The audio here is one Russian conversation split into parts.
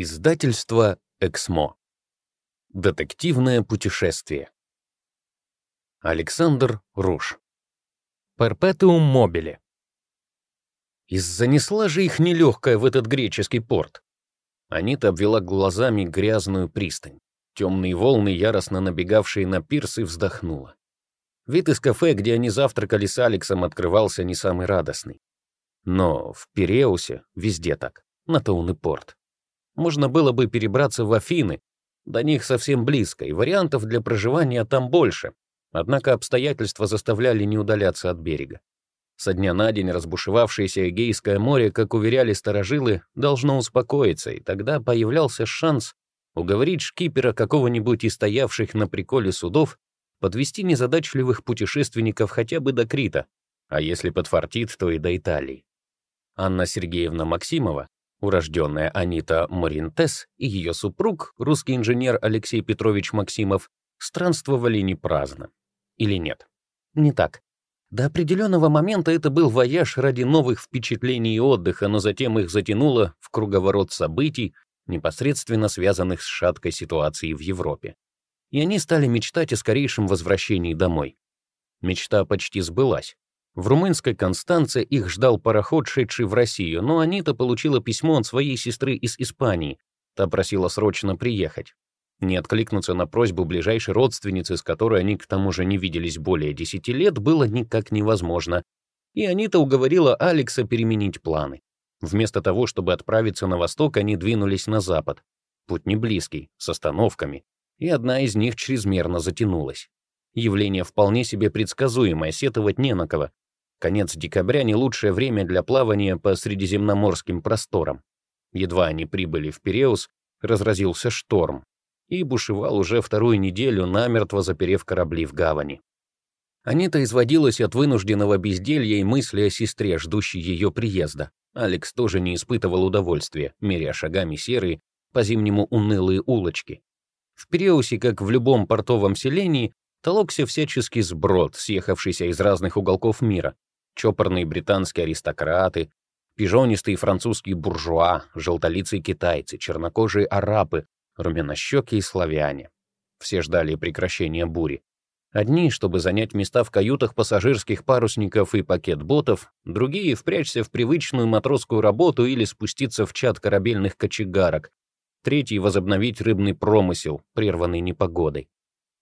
Издательство «Эксмо». Детективное путешествие. Александр Руш. Перпетуум мобили. Из-занесла же их нелегкая в этот греческий порт. Анита обвела глазами грязную пристань. Темные волны, яростно набегавшие на пирс, и вздохнула. Вид из кафе, где они завтракали с Алексом, открывался не самый радостный. Но в Пиреусе везде так, на то он и порт можно было бы перебраться в Афины, до них совсем близко, и вариантов для проживания там больше. Однако обстоятельства заставляли не удаляться от берега. Со дня на день разбушевавшееся Эгейское море, как уверяли старожилы, должно успокоиться, и тогда появлялся шанс уговорить шкипера какого-нибудь из стоявших на приколе судов подвести незадачливых путешественников хотя бы до Крита, а если подфартит, то и до Италии. Анна Сергеевна Максимова, Урожденная Анита Моринтес и ее супруг, русский инженер Алексей Петрович Максимов, странствовали не праздно. Или нет? Не так. До определенного момента это был вояж ради новых впечатлений и отдыха, но затем их затянуло в круговорот событий, непосредственно связанных с шаткой ситуацией в Европе. И они стали мечтать о скорейшем возвращении домой. Мечта почти сбылась. В румынской Констанце их ждал пароход, шедший в Россию, но Анита получила письмо от своей сестры из Испании. Та просила срочно приехать. Не откликнуться на просьбу ближайшей родственницы, с которой они к тому же не виделись более десяти лет, было никак невозможно. И Анита уговорила Алекса переменить планы. Вместо того, чтобы отправиться на восток, они двинулись на запад. Путь не близкий, с остановками. И одна из них чрезмерно затянулась. Явление вполне себе предсказуемое, сетовать не на кого. Конец декабря — не лучшее время для плавания по средиземноморским просторам. Едва они прибыли в Пиреус, разразился шторм, и бушевал уже вторую неделю, намертво заперев корабли в гавани. Анита изводилась от вынужденного безделья и мысли о сестре, ждущей ее приезда. Алекс тоже не испытывал удовольствия, меря шагами серые, по-зимнему унылые улочки. В Пиреусе, как в любом портовом селении, толокся всяческий сброд, съехавшийся из разных уголков мира, чопорные британские аристократы, пижонистые французские буржуа, желтолицые китайцы, чернокожие арабы, румянощекие славяне. Все ждали прекращения бури. Одни, чтобы занять места в каютах пассажирских парусников и пакет-ботов, другие — впрячься в привычную матросскую работу или спуститься в чат корабельных кочегарок, третий — возобновить рыбный промысел, прерванный непогодой.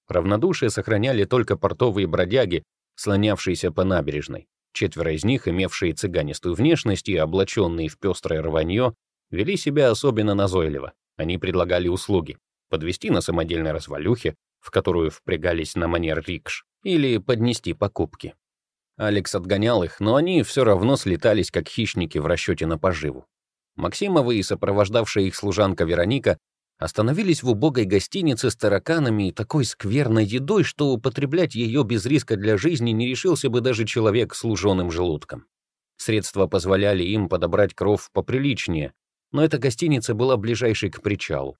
Равнодушие сохраняли только портовые бродяги, слонявшиеся по набережной. Четверо из них, имевшие цыганистую внешность и облаченные в пестрое рванье, вели себя особенно назойливо. Они предлагали услуги — подвести на самодельной развалюхе, в которую впрягались на манер рикш, или поднести покупки. Алекс отгонял их, но они все равно слетались, как хищники в расчете на поживу. Максимовы и сопровождавшая их служанка Вероника Остановились в убогой гостинице с тараканами и такой скверной едой, что употреблять ее без риска для жизни не решился бы даже человек с луженым желудком. Средства позволяли им подобрать кров поприличнее, но эта гостиница была ближайшей к причалу.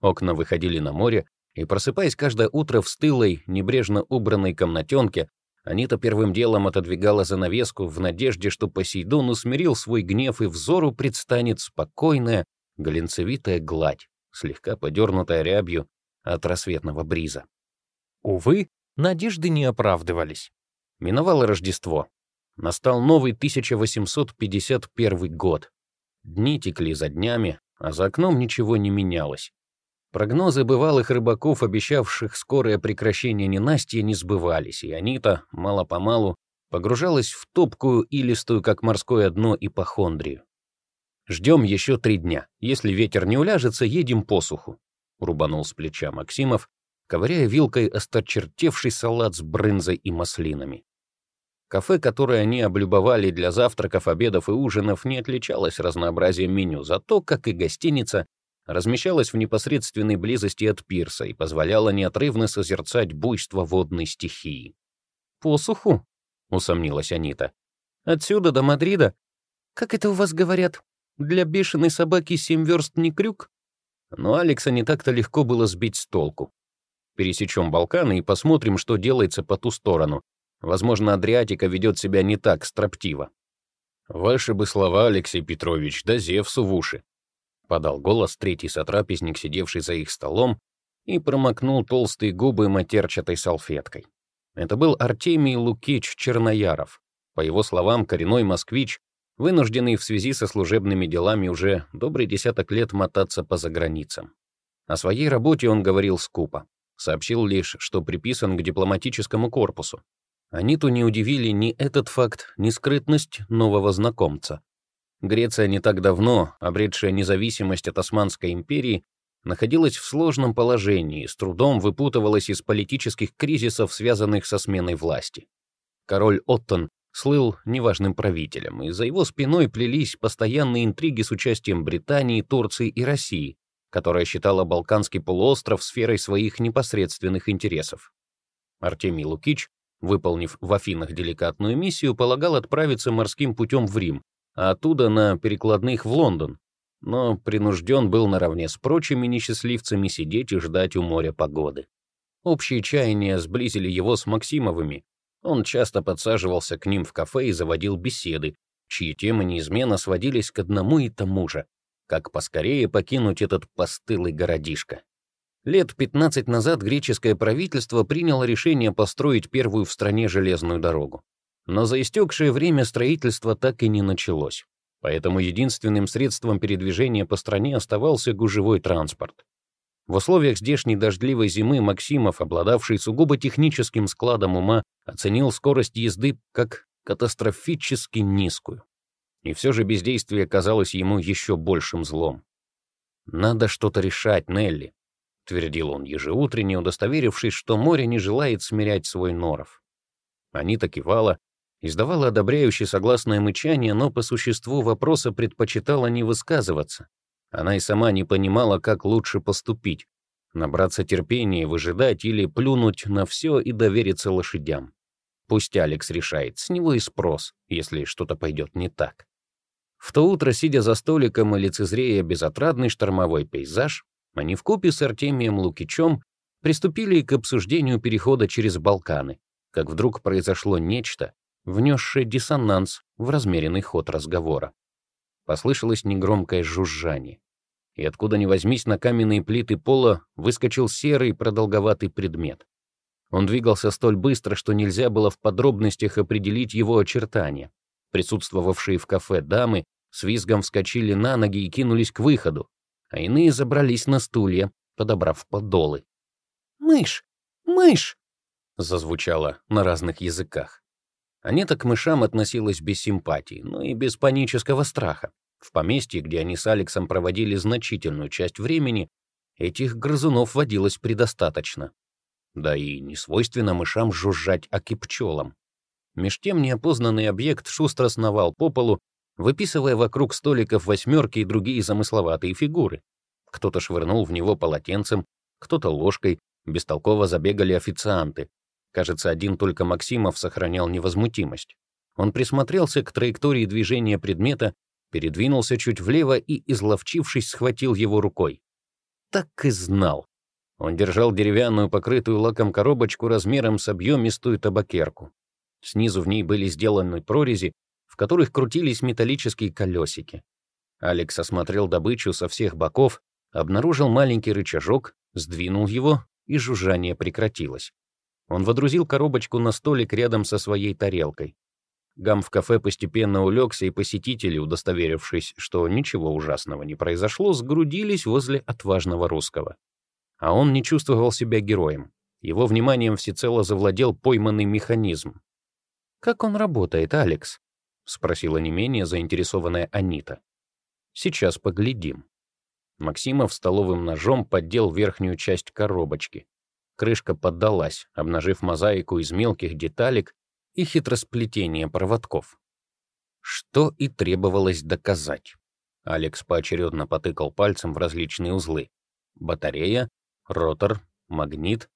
Окна выходили на море, и, просыпаясь каждое утро в стылой, небрежно убранной комнатенке, Анита первым делом отодвигала занавеску в надежде, что Посейдон усмирил свой гнев и взору предстанет спокойная, глинцевитая гладь слегка подернутая рябью от рассветного бриза. Увы, надежды не оправдывались. Миновало Рождество. Настал новый 1851 год. Дни текли за днями, а за окном ничего не менялось. Прогнозы бывалых рыбаков, обещавших скорое прекращение ненастья, не сбывались, и Анита, мало-помалу, погружалась в топкую, илистую, как морское дно, ипохондрию. Ждем еще три дня. Если ветер не уляжется, едем по суху. Рубанул с плеча Максимов, ковыряя вилкой осточертевший салат с брынзой и маслинами. Кафе, которое они облюбовали для завтраков, обедов и ужинов, не отличалось разнообразием меню, зато, как и гостиница, размещалась в непосредственной близости от пирса и позволяла неотрывно созерцать буйство водной стихии. «Посуху?» — усомнилась Анита. «Отсюда до Мадрида? Как это у вас говорят? Для бешеной собаки семь верст не крюк. Но Алекса не так-то легко было сбить с толку. Пересечем Балканы и посмотрим, что делается по ту сторону. Возможно, Адриатика ведет себя не так строптиво. Ваши бы слова, Алексей Петрович, да Зевсу в уши. — подал голос третий сотрапезник, сидевший за их столом, и промокнул толстые губы матерчатой салфеткой. Это был Артемий Лукич Чернояров. По его словам, коренной москвич, вынужденный в связи со служебными делами уже добрый десяток лет мотаться по заграницам. О своей работе он говорил скупо. Сообщил лишь, что приписан к дипломатическому корпусу. Аниту не удивили ни этот факт, ни скрытность нового знакомца. Греция не так давно, обретшая независимость от Османской империи, находилась в сложном положении и с трудом выпутывалась из политических кризисов, связанных со сменой власти. Король Оттон слыл неважным правителем, и за его спиной плелись постоянные интриги с участием Британии, Турции и России, которая считала Балканский полуостров сферой своих непосредственных интересов. Артемий Лукич, выполнив в Афинах деликатную миссию, полагал отправиться морским путем в Рим, а оттуда на перекладных в Лондон, но принужден был наравне с прочими несчастливцами сидеть и ждать у моря погоды. Общие чаяния сблизили его с Максимовыми. Он часто подсаживался к ним в кафе и заводил беседы, чьи темы неизменно сводились к одному и тому же как поскорее покинуть этот постылый городишко. Лет 15 назад греческое правительство приняло решение построить первую в стране железную дорогу. Но за истекшее время строительство так и не началось. Поэтому единственным средством передвижения по стране оставался гужевой транспорт. В условиях здешней дождливой зимы Максимов, обладавший сугубо техническим складом ума, оценил скорость езды как катастрофически низкую. И все же бездействие казалось ему еще большим злом. «Надо что-то решать, Нелли», — твердил он ежеутренне, удостоверившись, что море не желает смирять свой норов. Анита кивала, издавала одобряющее согласное мычание, но по существу вопроса предпочитала не высказываться. Она и сама не понимала, как лучше поступить — набраться терпения, выжидать или плюнуть на все и довериться лошадям. Пусть Алекс решает, с него и спрос, если что-то пойдет не так. В то утро, сидя за столиком и лицезрея безотрадный штормовой пейзаж, они вкупе с Артемием Лукичем приступили к обсуждению перехода через Балканы, как вдруг произошло нечто, внесшее диссонанс в размеренный ход разговора. Послышалось негромкое жужжание, и откуда ни возьмись на каменные плиты пола выскочил серый продолговатый предмет. Он двигался столь быстро, что нельзя было в подробностях определить его очертания. Присутствовавшие в кафе дамы с визгом вскочили на ноги и кинулись к выходу, а иные забрались на стулья, подобрав подолы. «Мышь! Мышь!» зазвучало на разных языках. Анета к мышам относилась без симпатии, но и без панического страха. В поместье, где они с Алексом проводили значительную часть времени, этих грызунов водилось предостаточно. Да и не свойственно мышам жужжать аки пчелам. Меж тем неопознанный объект шустро сновал по полу, выписывая вокруг столиков восьмерки и другие замысловатые фигуры. Кто-то швырнул в него полотенцем, кто-то ложкой, бестолково забегали официанты. Кажется, один только Максимов сохранял невозмутимость. Он присмотрелся к траектории движения предмета, передвинулся чуть влево и, изловчившись, схватил его рукой. Так и знал. Он держал деревянную, покрытую лаком коробочку размером с объемистую табакерку. Снизу в ней были сделаны прорези, в которых крутились металлические колесики. Алекс осмотрел добычу со всех боков, обнаружил маленький рычажок, сдвинул его, и жужжание прекратилось. Он водрузил коробочку на столик рядом со своей тарелкой. Гам в кафе постепенно улегся, и посетители, удостоверившись, что ничего ужасного не произошло, сгрудились возле отважного русского. А он не чувствовал себя героем. Его вниманием всецело завладел пойманный механизм. «Как он работает, Алекс?» — спросила не менее заинтересованная Анита. «Сейчас поглядим». Максимов столовым ножом поддел верхнюю часть коробочки. Крышка поддалась, обнажив мозаику из мелких деталек и хитросплетения проводков. Что и требовалось доказать. Алекс поочередно потыкал пальцем в различные узлы. Батарея, ротор, магнит,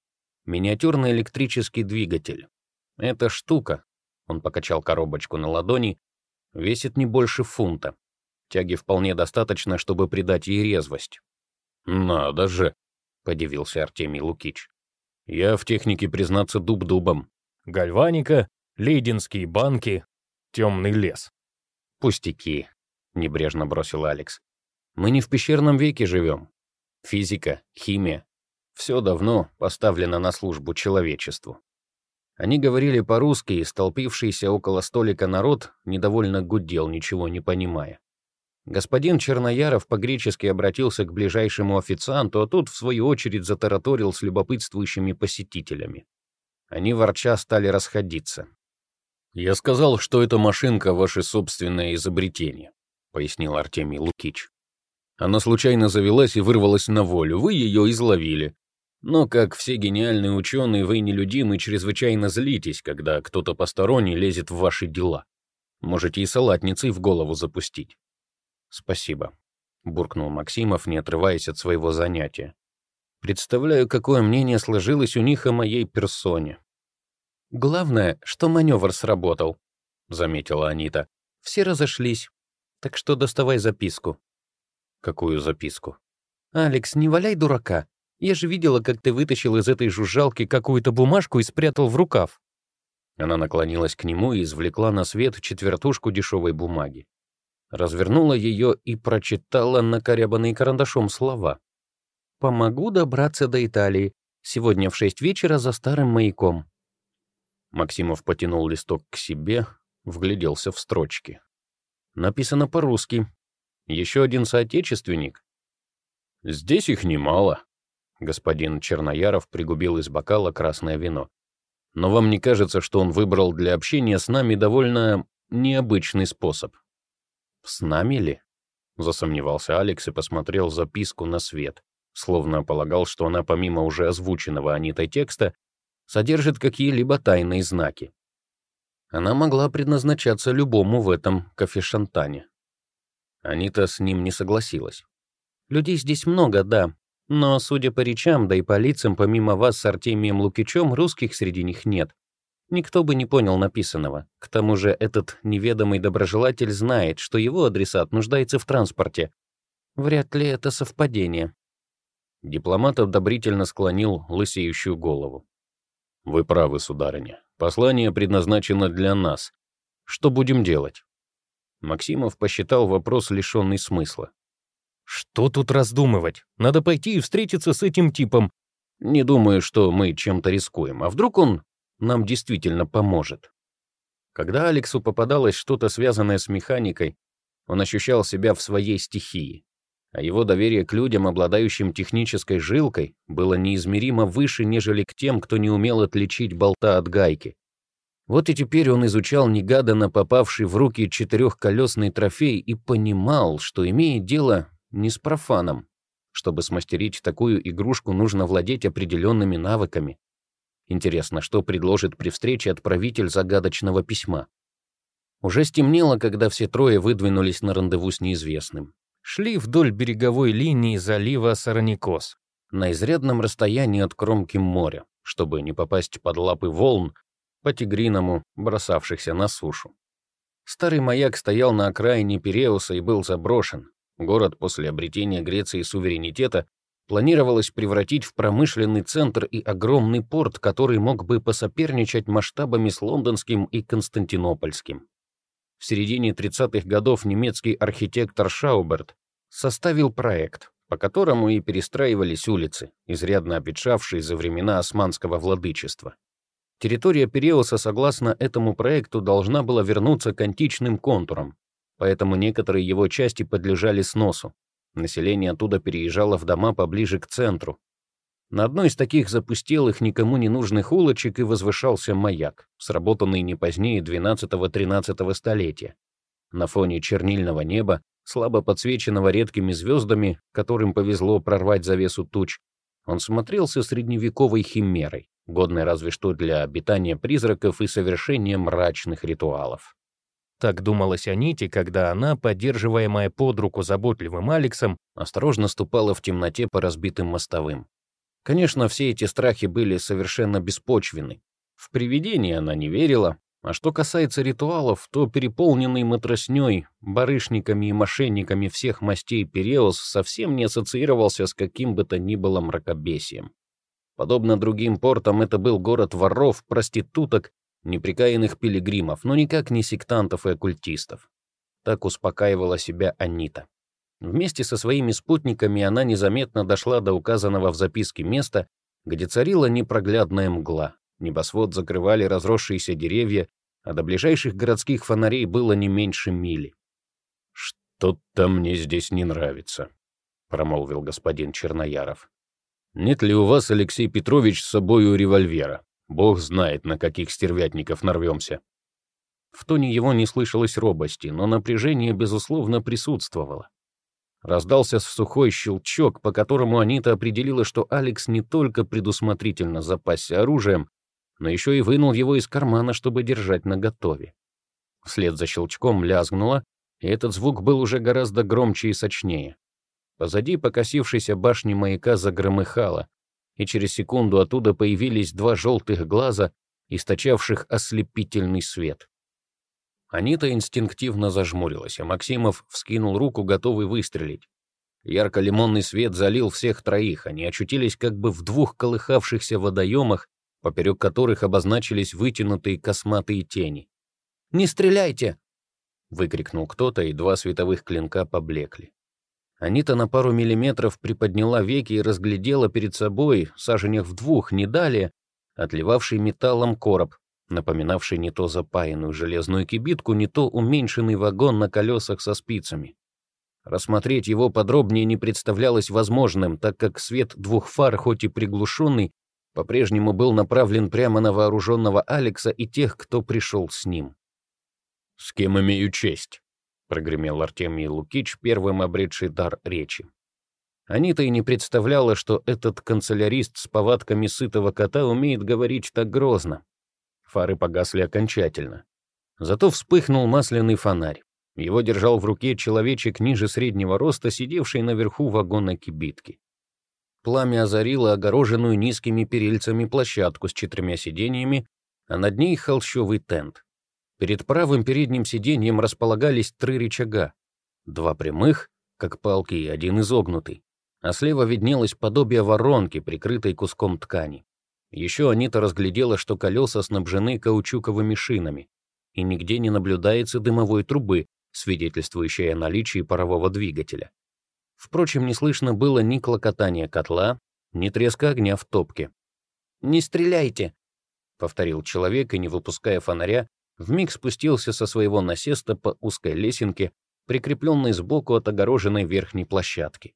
миниатюрный электрический двигатель. Эта штука, он покачал коробочку на ладони. Весит не больше фунта. Тяги вполне достаточно, чтобы придать ей резвость. «Надо же!» — подивился Артемий Лукич. «Я в технике, признаться, дуб дубом. Гальваника, лейденские банки, темный лес». «Пустяки», — небрежно бросил Алекс. Мы не в пещерном веке живем. Физика, химия — все давно поставлено на службу человечеству. Они говорили по-русски, и столпившийся около столика народ недовольно гудел, ничего не понимая. Господин Чернояров по-гречески обратился к ближайшему официанту, а тот, в свою очередь, затараторил с любопытствующими посетителями. Они ворча стали расходиться. «Я сказал, что эта машинка — ваше собственное изобретение», — пояснил Артемий Лукич. «Она случайно завелась и вырвалась на волю. Вы ее изловили. Но, как все гениальные ученые, вы нелюдимы и чрезвычайно злитесь, когда кто-то посторонний лезет в ваши дела. Можете и салатницей в голову запустить. «Спасибо», — буркнул Максимов, не отрываясь от своего занятия. «Представляю, какое мнение сложилось у них о моей персоне». «Главное, что маневр сработал», — заметила Анита. «Все разошлись. Так что доставай записку». «Какую записку?» «Алекс, не валяй дурака. Я же видела, как ты вытащил из этой жужжалки какую-то бумажку и спрятал в рукав». Она наклонилась к нему и извлекла на свет четвертушку дешевой бумаги развернула ее и прочитала накорябанные карандашом слова. «Помогу добраться до Италии. Сегодня в шесть вечера за старым маяком». Максимов потянул листок к себе, вгляделся в строчки. Написано по-русски. Еще один соотечественник. Здесь их немало. Господин Чернояров пригубил из бокала красное вино. Но вам не кажется, что он выбрал для общения с нами довольно необычный способ? «С нами ли?» — засомневался Алекс и посмотрел записку на свет, словно полагал, что она помимо уже озвученного Анитой текста содержит какие-либо тайные знаки. Она могла предназначаться любому в этом кафешантане. Анита с ним не согласилась. «Людей здесь много, да, но, судя по речам, да и по лицам, помимо вас с Артемием Лукичем, русских среди них нет. Никто бы не понял написанного. К тому же этот неведомый доброжелатель знает, что его адресат нуждается в транспорте. Вряд ли это совпадение. Дипломат одобрительно склонил лысеющую голову. «Вы правы, сударыня. Послание предназначено для нас. Что будем делать?» Максимов посчитал вопрос лишенный смысла. «Что тут раздумывать? Надо пойти и встретиться с этим типом. Не думаю, что мы чем-то рискуем. А вдруг он нам действительно поможет. Когда Алексу попадалось что-то связанное с механикой, он ощущал себя в своей стихии, а его доверие к людям, обладающим технической жилкой, было неизмеримо выше, нежели к тем, кто не умел отличить болта от гайки. Вот и теперь он изучал негаданно попавший в руки четырехколесный трофей и понимал, что имеет дело не с профаном. Чтобы смастерить такую игрушку, нужно владеть определенными навыками, Интересно, что предложит при встрече отправитель загадочного письма? Уже стемнело, когда все трое выдвинулись на рандеву с неизвестным. Шли вдоль береговой линии залива Сараникос, на изрядном расстоянии от кромки моря, чтобы не попасть под лапы волн, по-тигриному бросавшихся на сушу. Старый маяк стоял на окраине Пиреуса и был заброшен. Город после обретения Греции суверенитета планировалось превратить в промышленный центр и огромный порт, который мог бы посоперничать масштабами с лондонским и константинопольским. В середине 30-х годов немецкий архитектор Шауберт составил проект, по которому и перестраивались улицы, изрядно обветшавшие за времена османского владычества. Территория Пиреуса, согласно этому проекту, должна была вернуться к античным контурам, поэтому некоторые его части подлежали сносу, Население оттуда переезжало в дома поближе к центру. На одной из таких запустелых, никому не нужных улочек и возвышался маяк, сработанный не позднее 12-13 столетия. На фоне чернильного неба, слабо подсвеченного редкими звездами, которым повезло прорвать завесу туч, он смотрелся средневековой химерой, годной разве что для обитания призраков и совершения мрачных ритуалов. Так думалось о Ните, когда она, поддерживаемая под руку заботливым Алексом, осторожно ступала в темноте по разбитым мостовым. Конечно, все эти страхи были совершенно беспочвены. В привидения она не верила, а что касается ритуалов, то переполненный матроснёй, барышниками и мошенниками всех мастей Переос совсем не ассоциировался с каким бы то ни было мракобесием. Подобно другим портам, это был город воров, проституток неприкаянных пилигримов, но никак не сектантов и оккультистов. Так успокаивала себя Анита. Вместе со своими спутниками она незаметно дошла до указанного в записке места, где царила непроглядная мгла. Небосвод закрывали разросшиеся деревья, а до ближайших городских фонарей было не меньше мили. «Что-то мне здесь не нравится», — промолвил господин Чернояров. «Нет ли у вас, Алексей Петрович, с собою револьвера? Бог знает, на каких стервятников нарвемся». В тоне его не слышалось робости, но напряжение, безусловно, присутствовало. Раздался сухой щелчок, по которому Анита определила, что Алекс не только предусмотрительно запасся оружием, но еще и вынул его из кармана, чтобы держать наготове. Вслед за щелчком лязгнуло, и этот звук был уже гораздо громче и сочнее. Позади покосившейся башни маяка загромыхало, и через секунду оттуда появились два желтых глаза, источавших ослепительный свет. Анита инстинктивно зажмурилась, а Максимов вскинул руку, готовый выстрелить. Ярко-лимонный свет залил всех троих, они очутились как бы в двух колыхавшихся водоемах, поперек которых обозначились вытянутые косматые тени. «Не стреляйте!» — выкрикнул кто-то, и два световых клинка поблекли. Анита на пару миллиметров приподняла веки и разглядела перед собой, саженях в двух, не далее, отливавший металлом короб, напоминавший не то запаянную железную кибитку, не то уменьшенный вагон на колесах со спицами. Рассмотреть его подробнее не представлялось возможным, так как свет двух фар, хоть и приглушенный, по-прежнему был направлен прямо на вооруженного Алекса и тех, кто пришел с ним. «С кем имею честь?» — прогремел Артемий Лукич, первым обретший дар речи. Анита и не представляла, что этот канцелярист с повадками сытого кота умеет говорить так грозно. Фары погасли окончательно. Зато вспыхнул масляный фонарь. Его держал в руке человечек ниже среднего роста, сидевший наверху вагона кибитки. Пламя озарило огороженную низкими перильцами площадку с четырьмя сиденьями, а над ней холщовый тент. Перед правым передним сиденьем располагались три рычага. Два прямых, как палки, и один изогнутый. А слева виднелось подобие воронки, прикрытой куском ткани. Еще Анита разглядела, что колеса снабжены каучуковыми шинами, и нигде не наблюдается дымовой трубы, свидетельствующей о наличии парового двигателя. Впрочем, не слышно было ни клокотания котла, ни треска огня в топке. «Не стреляйте!» — повторил человек, и, не выпуская фонаря, вмиг спустился со своего насеста по узкой лесенке, прикрепленной сбоку от огороженной верхней площадки.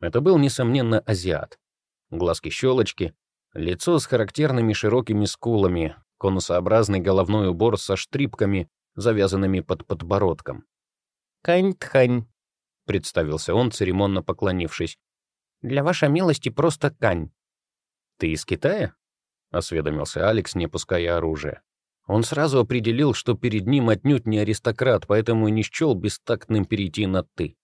Это был, несомненно, азиат. Глазки-щелочки, Лицо с характерными широкими скулами, конусообразный головной убор со штрипками, завязанными под подбородком. «Кань-тхань», — представился он, церемонно поклонившись. «Для вашей милости просто кань». «Ты из Китая?» — осведомился Алекс, не пуская оружия. Он сразу определил, что перед ним отнюдь не аристократ, поэтому и не счел бестактным перейти на «ты».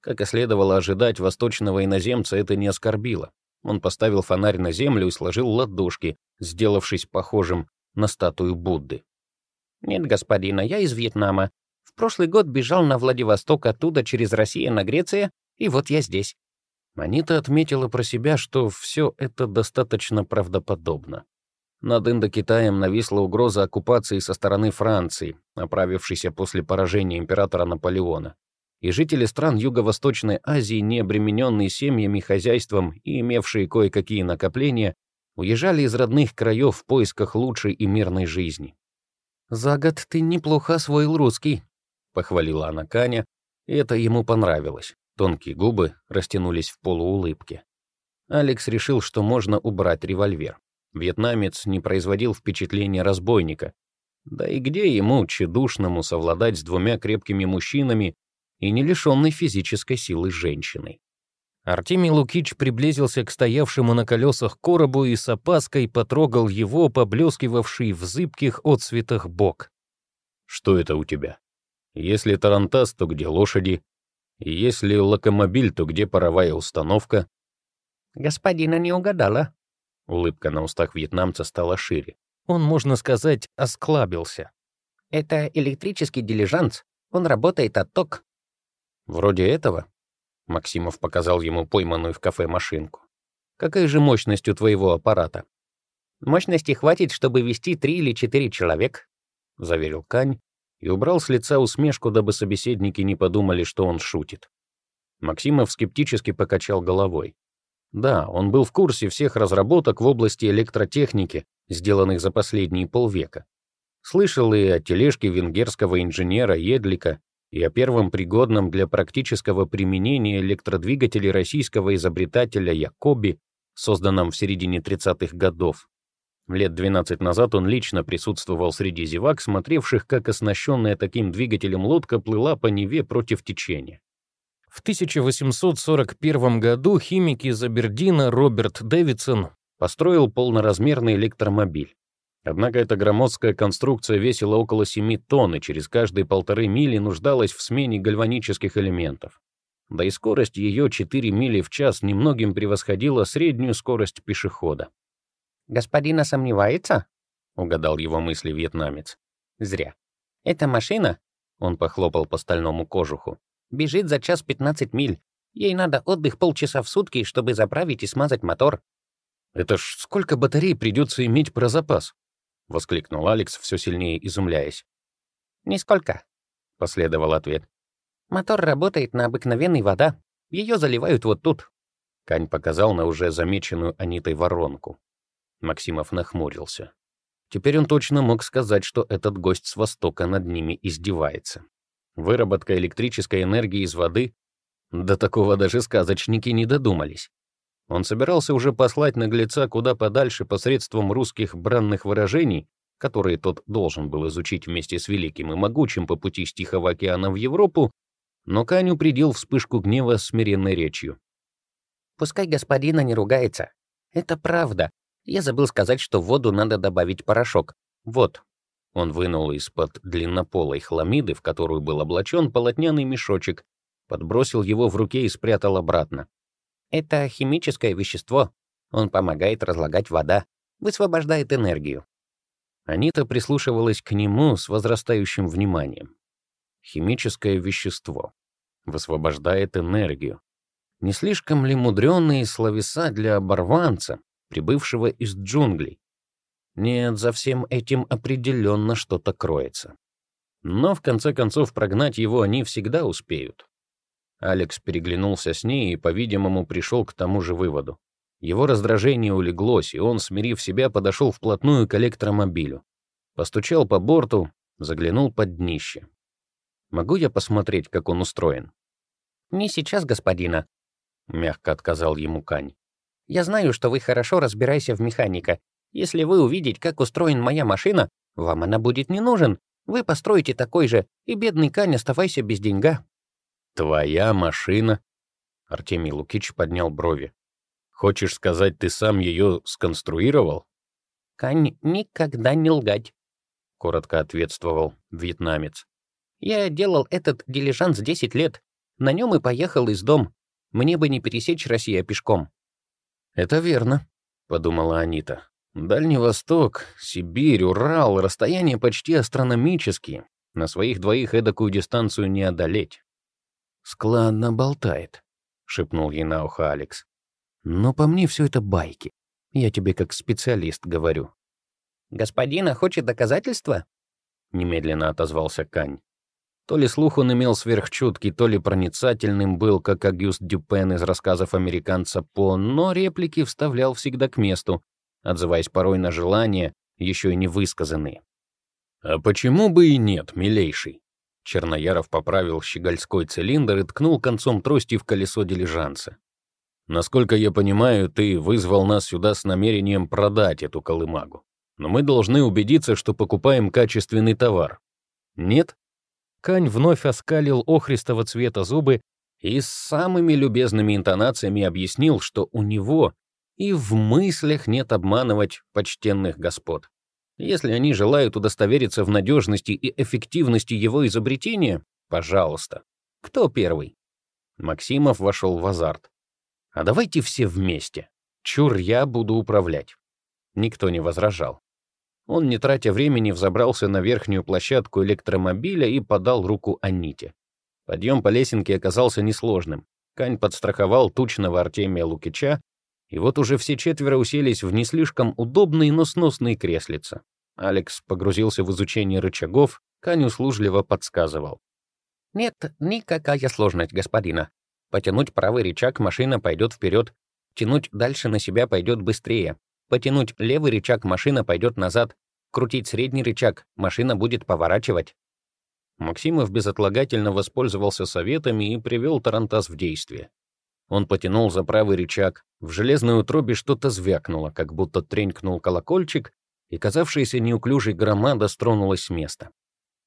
Как и следовало ожидать, восточного иноземца это не оскорбило. Он поставил фонарь на землю и сложил ладошки, сделавшись похожим на статую Будды. «Нет, господина, я из Вьетнама. В прошлый год бежал на Владивосток оттуда через Россию на Грецию, и вот я здесь». Анита отметила про себя, что все это достаточно правдоподобно. Над Индокитаем нависла угроза оккупации со стороны Франции, оправившейся после поражения императора Наполеона и жители стран Юго-Восточной Азии, не обремененные семьями, хозяйством и имевшие кое-какие накопления, уезжали из родных краев в поисках лучшей и мирной жизни. «За год ты неплохо освоил русский», — похвалила она Каня, и это ему понравилось. Тонкие губы растянулись в полуулыбке. Алекс решил, что можно убрать револьвер. Вьетнамец не производил впечатления разбойника. Да и где ему, тщедушному, совладать с двумя крепкими мужчинами, и не лишенной физической силы женщиной. Артемий Лукич приблизился к стоявшему на колесах коробу и с опаской потрогал его, поблескивавший в зыбких отсветах бок. «Что это у тебя? Если тарантас, то где лошади? Если локомобиль, то где паровая установка?» «Господина не угадала». Улыбка на устах вьетнамца стала шире. Он, можно сказать, осклабился. «Это электрический дилижанс. Он работает от ток. «Вроде этого?» Максимов показал ему пойманную в кафе машинку. «Какая же мощность у твоего аппарата?» «Мощности хватит, чтобы вести три или четыре человек», — заверил Кань и убрал с лица усмешку, дабы собеседники не подумали, что он шутит. Максимов скептически покачал головой. Да, он был в курсе всех разработок в области электротехники, сделанных за последние полвека. Слышал и о тележке венгерского инженера Едлика, и о первом пригодном для практического применения электродвигателе российского изобретателя Якоби, созданном в середине 30-х годов. Лет 12 назад он лично присутствовал среди зевак, смотревших, как оснащенная таким двигателем лодка плыла по Неве против течения. В 1841 году химик из Абердина Роберт Дэвидсон построил полноразмерный электромобиль. Однако эта громоздкая конструкция весила около 7 тонн и через каждые полторы мили нуждалась в смене гальванических элементов. Да и скорость ее 4 мили в час немногим превосходила среднюю скорость пешехода. «Господина сомневается?» — угадал его мысли вьетнамец. «Зря. Эта машина...» — он похлопал по стальному кожуху. «Бежит за час 15 миль. Ей надо отдых полчаса в сутки, чтобы заправить и смазать мотор». «Это ж сколько батарей придется иметь про запас?» — воскликнул Алекс, все сильнее изумляясь. «Нисколько», — последовал ответ. «Мотор работает на обыкновенной вода. Ее заливают вот тут». Кань показал на уже замеченную Анитой воронку. Максимов нахмурился. Теперь он точно мог сказать, что этот гость с Востока над ними издевается. Выработка электрической энергии из воды? До такого даже сказочники не додумались. Он собирался уже послать наглеца куда подальше посредством русских бранных выражений, которые тот должен был изучить вместе с великим и могучим по пути с Тихого океана в Европу, но Кань упредил вспышку гнева смиренной речью. «Пускай господина не ругается. Это правда. Я забыл сказать, что в воду надо добавить порошок. Вот». Он вынул из-под длиннополой хламиды, в которую был облачен полотняный мешочек, подбросил его в руке и спрятал обратно. Это химическое вещество. Он помогает разлагать вода, высвобождает энергию. Анита прислушивалась к нему с возрастающим вниманием. Химическое вещество. Высвобождает энергию. Не слишком ли мудреные словеса для оборванца, прибывшего из джунглей? Нет, за всем этим определенно что-то кроется. Но, в конце концов, прогнать его они всегда успеют. Алекс переглянулся с ней и, по-видимому, пришел к тому же выводу. Его раздражение улеглось, и он, смирив себя, подошел вплотную к электромобилю. Постучал по борту, заглянул под днище. «Могу я посмотреть, как он устроен?» «Не сейчас, господина», — мягко отказал ему Кань. «Я знаю, что вы хорошо разбираетесь в механике. Если вы увидите, как устроена моя машина, вам она будет не нужен. Вы построите такой же, и бедный Кань оставайся без деньга». «Твоя машина?» Артемий Лукич поднял брови. «Хочешь сказать, ты сам ее сконструировал?» «Кань, никогда не лгать», — коротко ответствовал вьетнамец. «Я делал этот дилижанс 10 лет. На нем и поехал из дом. Мне бы не пересечь Россию пешком». «Это верно», — подумала Анита. «Дальний Восток, Сибирь, Урал, расстояния почти астрономические. На своих двоих эдакую дистанцию не одолеть. «Складно болтает», — шепнул ей на ухо Алекс. «Но по мне все это байки. Я тебе как специалист говорю». «Господина хочет доказательства?» — немедленно отозвался Кань. То ли слух он имел сверхчуткий, то ли проницательным был, как Агюст Дюпен из рассказов американца По, но реплики вставлял всегда к месту, отзываясь порой на желания, еще и невысказанные. «А почему бы и нет, милейший?» Чернояров поправил щегольской цилиндр и ткнул концом трости в колесо дилижанса. «Насколько я понимаю, ты вызвал нас сюда с намерением продать эту колымагу. Но мы должны убедиться, что покупаем качественный товар. Нет?» Кань вновь оскалил охристого цвета зубы и с самыми любезными интонациями объяснил, что у него и в мыслях нет обманывать почтенных господ. Если они желают удостовериться в надежности и эффективности его изобретения, пожалуйста. Кто первый? Максимов вошел в азарт. А давайте все вместе. Чур, я буду управлять. Никто не возражал. Он, не тратя времени, взобрался на верхнюю площадку электромобиля и подал руку Аните. Подъем по лесенке оказался несложным. Кань подстраховал тучного Артемия Лукича, и вот уже все четверо уселись в не слишком удобные, но сносные креслица. Алекс погрузился в изучение рычагов, Кань услужливо подсказывал. «Нет, никакая сложность, господина. Потянуть правый рычаг, машина пойдет вперед. Тянуть дальше на себя пойдет быстрее. Потянуть левый рычаг, машина пойдет назад. Крутить средний рычаг, машина будет поворачивать. Максимов безотлагательно воспользовался советами и привел Тарантас в действие. Он потянул за правый рычаг, в железной утробе что-то звякнуло, как будто тренькнул колокольчик, и казавшаяся неуклюжей громада стронулась с места.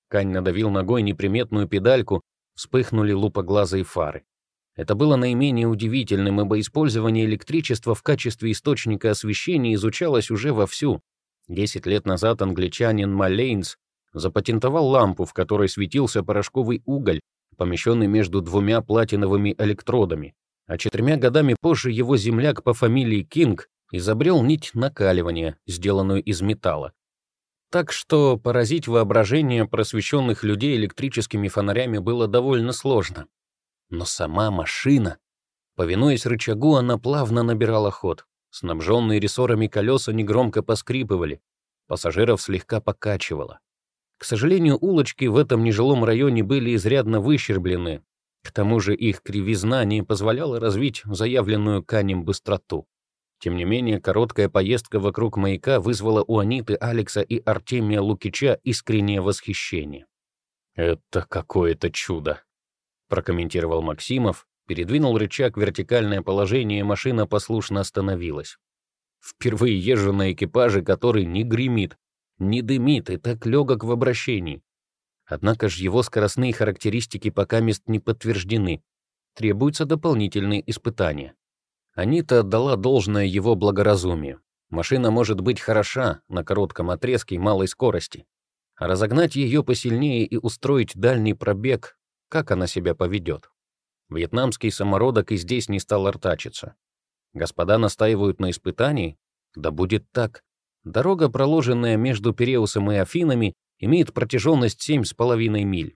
Кань надавил ногой неприметную педальку, вспыхнули лупоглазые фары. Это было наименее удивительным, ибо использование электричества в качестве источника освещения изучалось уже вовсю. Десять лет назад англичанин Малейнс запатентовал лампу, в которой светился порошковый уголь, помещенный между двумя платиновыми электродами, а четырьмя годами позже его земляк по фамилии Кинг изобрел нить накаливания, сделанную из металла. Так что поразить воображение просвещенных людей электрическими фонарями было довольно сложно. Но сама машина, повинуясь рычагу, она плавно набирала ход. Снабженные рессорами колеса негромко поскрипывали, пассажиров слегка покачивало. К сожалению, улочки в этом нежилом районе были изрядно выщерблены. К тому же их кривизна не позволяла развить заявленную Канем быстроту. Тем не менее, короткая поездка вокруг маяка вызвала у Аниты, Алекса и Артемия Лукича искреннее восхищение. «Это какое-то чудо», прокомментировал Максимов, передвинул рычаг в вертикальное положение, и машина послушно остановилась. Впервые езжу на экипаже, который не гремит, не дымит и так легок в обращении. Однако же его скоростные характеристики пока мест не подтверждены. Требуются дополнительные испытания. Анита отдала должное его благоразумию. Машина может быть хороша на коротком отрезке и малой скорости, а разогнать ее посильнее и устроить дальний пробег как она себя поведет. Вьетнамский самородок и здесь не стал артачиться. Господа настаивают на испытании? Да будет так. Дорога, проложенная между Переусом и Афинами, имеет протяженность семь с половиной миль.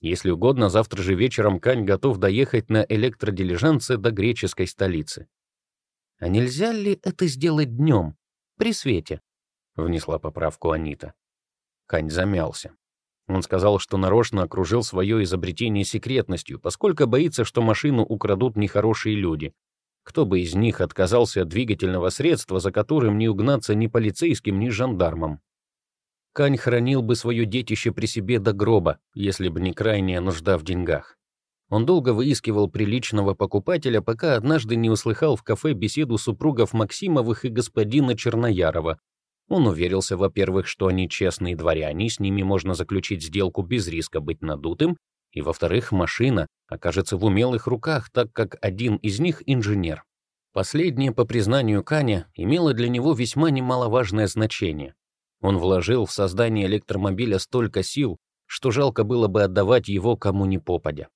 Если угодно, завтра же вечером Кань готов доехать на электродилижанце до греческой столицы. «А нельзя ли это сделать днем, при свете?» — внесла поправку Анита. Кань замялся. Он сказал, что нарочно окружил свое изобретение секретностью, поскольку боится, что машину украдут нехорошие люди. Кто бы из них отказался от двигательного средства, за которым не угнаться ни полицейским, ни жандармам? Кань хранил бы свое детище при себе до гроба, если бы не крайняя нужда в деньгах. Он долго выискивал приличного покупателя, пока однажды не услыхал в кафе беседу супругов Максимовых и господина Черноярова, он уверился, во-первых, что они честные дворяне, с ними можно заключить сделку без риска быть надутым, и, во-вторых, машина окажется в умелых руках, так как один из них — инженер. Последнее, по признанию Каня, имело для него весьма немаловажное значение. Он вложил в создание электромобиля столько сил, что жалко было бы отдавать его кому ни попадя.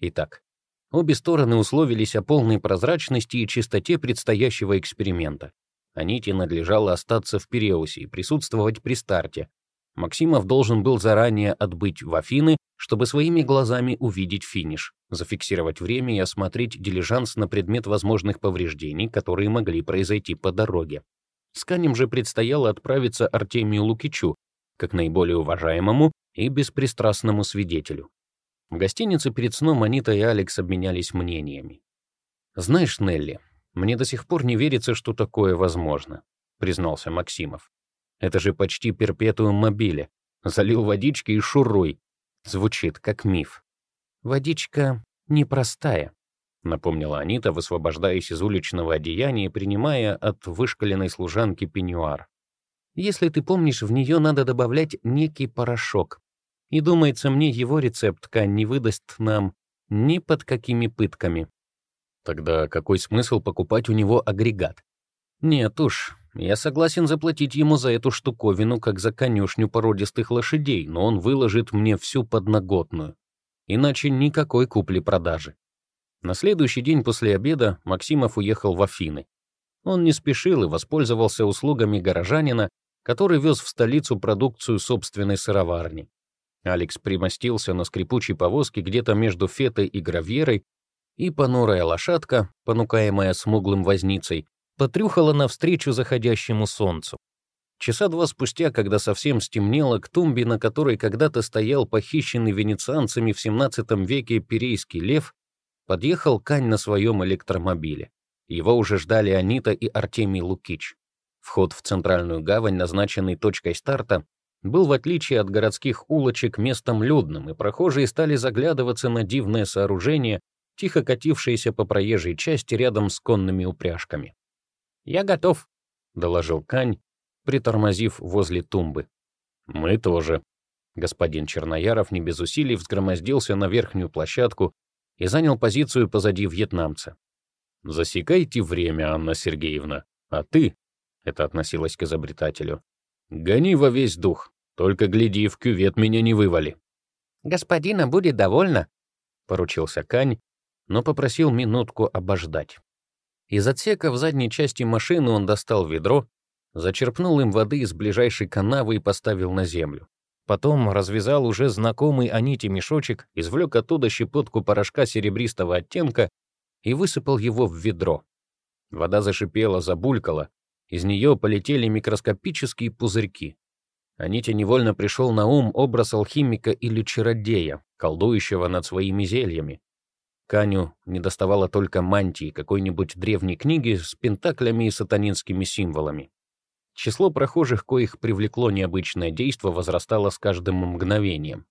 Итак, обе стороны условились о полной прозрачности и чистоте предстоящего эксперимента. Аните надлежало остаться в Пиреусе и присутствовать при старте. Максимов должен был заранее отбыть в Афины, чтобы своими глазами увидеть финиш, зафиксировать время и осмотреть дилижанс на предмет возможных повреждений, которые могли произойти по дороге. С Канем же предстояло отправиться Артемию Лукичу, как наиболее уважаемому и беспристрастному свидетелю. В гостинице перед сном Анита и Алекс обменялись мнениями. «Знаешь, Нелли, мне до сих пор не верится, что такое возможно, признался Максимов. Это же почти перпетуум мобиле. Залил водички и шуруй. Звучит как миф. Водичка непростая, напомнила Анита, высвобождаясь из уличного одеяния и принимая от вышкаленной служанки пеньюар. Если ты помнишь, в нее надо добавлять некий порошок. И думается мне, его рецепт ткань не выдаст нам ни под какими пытками. Тогда какой смысл покупать у него агрегат? Нет уж, я согласен заплатить ему за эту штуковину, как за конюшню породистых лошадей, но он выложит мне всю подноготную. Иначе никакой купли-продажи. На следующий день после обеда Максимов уехал в Афины. Он не спешил и воспользовался услугами горожанина, который вез в столицу продукцию собственной сыроварни. Алекс примостился на скрипучей повозке где-то между Фетой и Гравьерой и понурая лошадка, понукаемая смуглым возницей, потрюхала навстречу заходящему солнцу. Часа два спустя, когда совсем стемнело, к тумбе, на которой когда-то стоял похищенный венецианцами в XVII веке перейский лев, подъехал Кань на своем электромобиле. Его уже ждали Анита и Артемий Лукич. Вход в центральную гавань, назначенный точкой старта, был, в отличие от городских улочек, местом людным, и прохожие стали заглядываться на дивное сооружение, тихо катившееся по проезжей части рядом с конными упряжками. «Я готов», — доложил Кань, притормозив возле тумбы. «Мы тоже». Господин Чернояров не без усилий взгромоздился на верхнюю площадку и занял позицию позади вьетнамца. «Засекайте время, Анна Сергеевна, а ты, — это относилось к изобретателю, — гони во весь дух, только гляди, в кювет меня не вывали». «Господина будет довольно», — поручился Кань, но попросил минутку обождать. Из отсека в задней части машины он достал ведро, зачерпнул им воды из ближайшей канавы и поставил на землю. Потом развязал уже знакомый Аните мешочек, извлек оттуда щепотку порошка серебристого оттенка и высыпал его в ведро. Вода зашипела, забулькала, из нее полетели микроскопические пузырьки. Аните невольно пришел на ум образ алхимика или чародея, колдующего над своими зельями. Каню недоставало только мантии какой-нибудь древней книги с пентаклями и сатанинскими символами. Число прохожих, коих привлекло необычное действо, возрастало с каждым мгновением.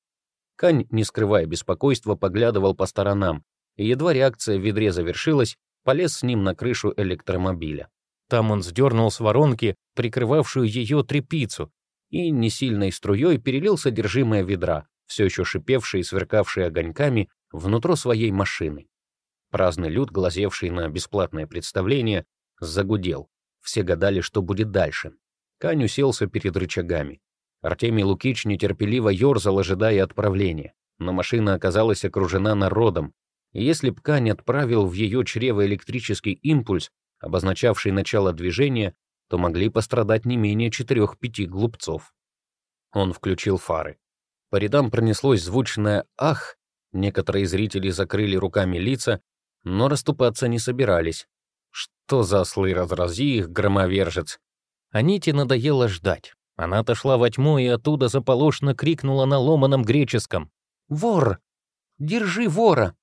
Кань, не скрывая беспокойства, поглядывал по сторонам, и едва реакция в ведре завершилась, полез с ним на крышу электромобиля. Там он сдернул с воронки, прикрывавшую ее трепицу, и не сильной струей перелил содержимое ведра, все еще шипевшее и сверкавшее огоньками, внутрь своей машины. Праздный люд, глазевший на бесплатное представление, загудел. Все гадали, что будет дальше. Кань уселся перед рычагами. Артемий Лукич нетерпеливо ерзал, ожидая отправления. Но машина оказалась окружена народом, и если б Кань отправил в ее чрево электрический импульс, обозначавший начало движения, то могли пострадать не менее четырех-пяти глупцов. Он включил фары. По рядам пронеслось звучное «ах», некоторые зрители закрыли руками лица, но расступаться не собирались. Что за ослы, разрази их, громовержец! Аните надоело ждать. Она отошла во тьму и оттуда заполошно крикнула на ломаном греческом. «Вор! Держи вора!»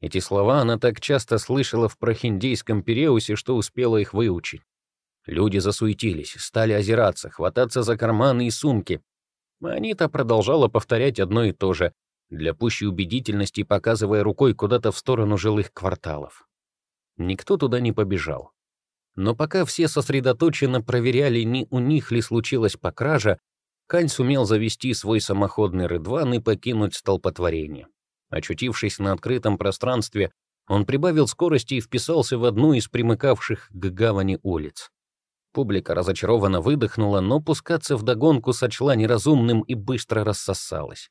Эти слова она так часто слышала в прохиндейском Пиреусе, что успела их выучить. Люди засуетились, стали озираться, хвататься за карманы и сумки. Анита продолжала повторять одно и то же, для пущей убедительности показывая рукой куда-то в сторону жилых кварталов. Никто туда не побежал. Но пока все сосредоточенно проверяли, не у них ли случилась покража, Кань сумел завести свой самоходный рыдван и покинуть столпотворение. Очутившись на открытом пространстве, он прибавил скорости и вписался в одну из примыкавших к гавани улиц. Публика разочарованно выдохнула, но пускаться в догонку сочла неразумным и быстро рассосалась.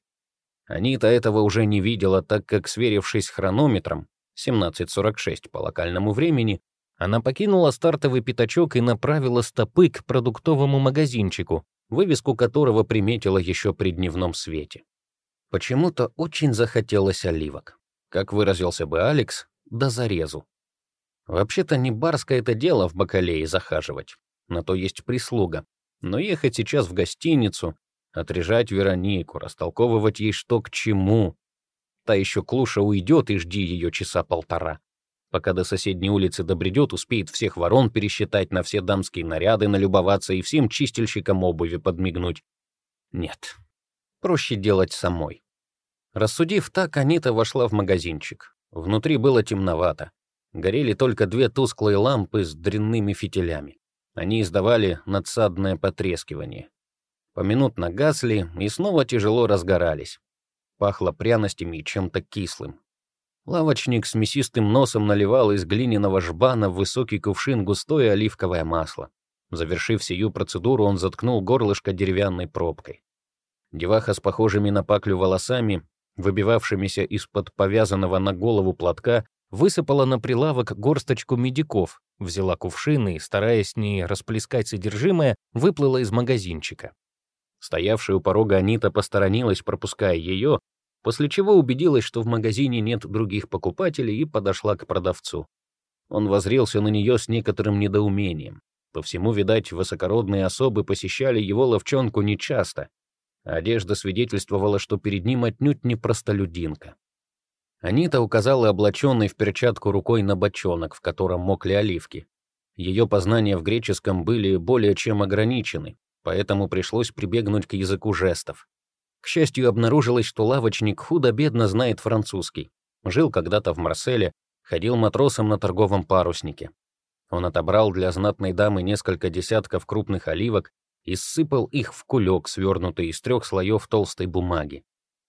Анита этого уже не видела, так как, сверившись хронометром, 17.46 по локальному времени, она покинула стартовый пятачок и направила стопы к продуктовому магазинчику, вывеску которого приметила еще при дневном свете. Почему-то очень захотелось оливок. Как выразился бы Алекс, до зарезу. Вообще-то не барское это дело в бакалее захаживать. На то есть прислуга. Но ехать сейчас в гостиницу, отрежать Веронику, растолковывать ей что к чему. Та еще клуша уйдет и жди ее часа полтора. Пока до соседней улицы добредет, успеет всех ворон пересчитать, на все дамские наряды налюбоваться и всем чистильщикам обуви подмигнуть. Нет, проще делать самой. Рассудив так, Анита вошла в магазинчик. Внутри было темновато. Горели только две тусклые лампы с дрянными фитилями. Они издавали надсадное потрескивание. Поминутно гасли и снова тяжело разгорались. Пахло пряностями и чем-то кислым. Лавочник с мясистым носом наливал из глиняного жбана в высокий кувшин густое оливковое масло. Завершив сию процедуру, он заткнул горлышко деревянной пробкой. Деваха с похожими на паклю волосами, выбивавшимися из-под повязанного на голову платка, высыпала на прилавок горсточку медиков, взяла кувшины и, стараясь не расплескать содержимое, выплыла из магазинчика. Стоявшая у порога Анита посторонилась, пропуская ее, после чего убедилась, что в магазине нет других покупателей, и подошла к продавцу. Он возрился на нее с некоторым недоумением. По всему, видать, высокородные особы посещали его ловчонку нечасто, Одежда свидетельствовала, что перед ним отнюдь не простолюдинка. Анита указала облаченной в перчатку рукой на бочонок, в котором мокли оливки. Ее познания в греческом были более чем ограничены, поэтому пришлось прибегнуть к языку жестов. К счастью, обнаружилось, что лавочник худо-бедно знает французский. Жил когда-то в Марселе, ходил матросом на торговом паруснике. Он отобрал для знатной дамы несколько десятков крупных оливок и сыпал их в кулек, свернутый из трех слоев толстой бумаги.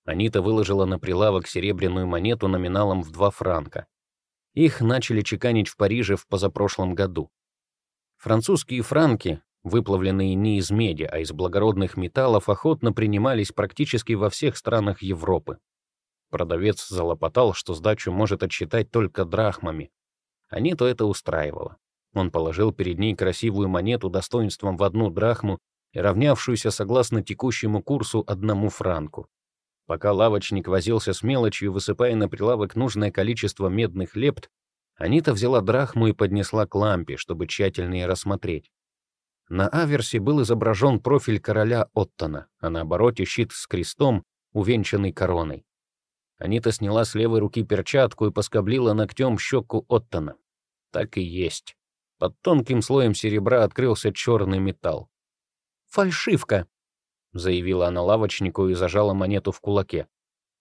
Анита выложила на прилавок серебряную монету номиналом в два франка. Их начали чеканить в Париже в позапрошлом году. Французские франки, выплавленные не из меди, а из благородных металлов, охотно принимались практически во всех странах Европы. Продавец залопотал, что сдачу может отсчитать только драхмами. Аниту это устраивало. Он положил перед ней красивую монету достоинством в одну драхму и равнявшуюся согласно текущему курсу одному франку. Пока лавочник возился с мелочью, высыпая на прилавок нужное количество медных лепт, Анита взяла драхму и поднесла к лампе, чтобы тщательнее рассмотреть. На аверсе был изображен профиль короля Оттона, а на обороте щит с крестом, увенчанный короной. Анита сняла с левой руки перчатку и поскоблила ногтем щеку Оттона. Так и есть. Под тонким слоем серебра открылся черный металл. «Фальшивка», — заявила она лавочнику и зажала монету в кулаке.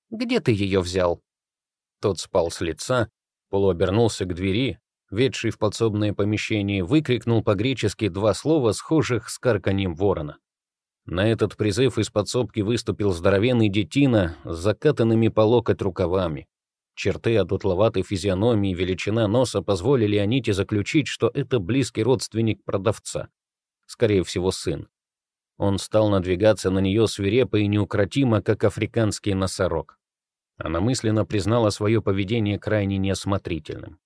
«Где ты ее взял?» Тот спал с лица, полуобернулся к двери, ведший в подсобное помещение, выкрикнул по-гречески два слова, схожих с карканьем ворона. На этот призыв из подсобки выступил здоровенный детина с закатанными по локоть рукавами. Черты от утловатой физиономии и величина носа позволили Аните заключить, что это близкий родственник продавца. Скорее всего, сын. Он стал надвигаться на нее свирепо и неукротимо, как африканский носорог. Она мысленно признала свое поведение крайне неосмотрительным.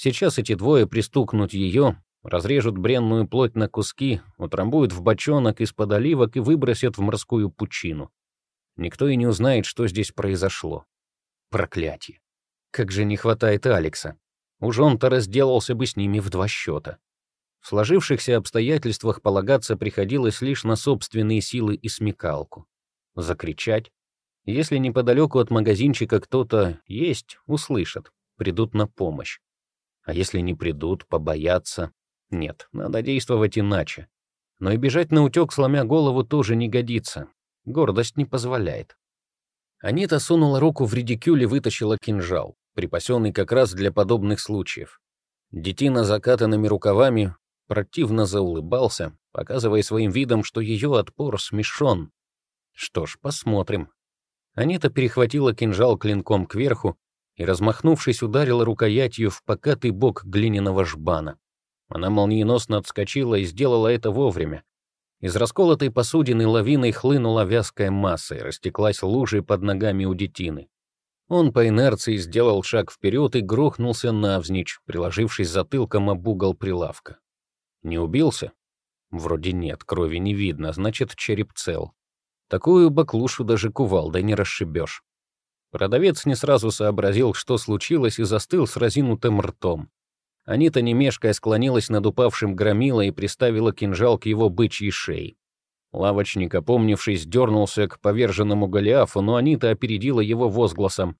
Сейчас эти двое пристукнут ее, разрежут бренную плоть на куски, утрамбуют в бочонок из-под оливок и выбросят в морскую пучину. Никто и не узнает, что здесь произошло. Проклятие. Как же не хватает Алекса. Уж он-то разделался бы с ними в два счета. В сложившихся обстоятельствах полагаться приходилось лишь на собственные силы и смекалку. Закричать. Если неподалеку от магазинчика кто-то есть, услышат, придут на помощь. А если не придут, побоятся. Нет, надо действовать иначе. Но и бежать на утек, сломя голову, тоже не годится. Гордость не позволяет. Анита сунула руку в редикюль и вытащила кинжал, припасенный как раз для подобных случаев. Детина закатанными рукавами противно заулыбался, показывая своим видом, что ее отпор смешон. Что ж, посмотрим. Анита перехватила кинжал клинком кверху и, размахнувшись, ударила рукоятью в покатый бок глиняного жбана. Она молниеносно отскочила и сделала это вовремя, из расколотой посудины лавиной хлынула вязкая масса и растеклась лужей под ногами у детины. Он по инерции сделал шаг вперед и грохнулся навзничь, приложившись затылком об угол прилавка. Не убился? Вроде нет, крови не видно, значит, череп цел. Такую баклушу даже кувалдой не расшибешь. Продавец не сразу сообразил, что случилось, и застыл с разинутым ртом. Анита, не мешкая, склонилась над упавшим громила и приставила кинжал к его бычьей шее. Лавочник, опомнившись, дернулся к поверженному Голиафу, но Анита опередила его возгласом.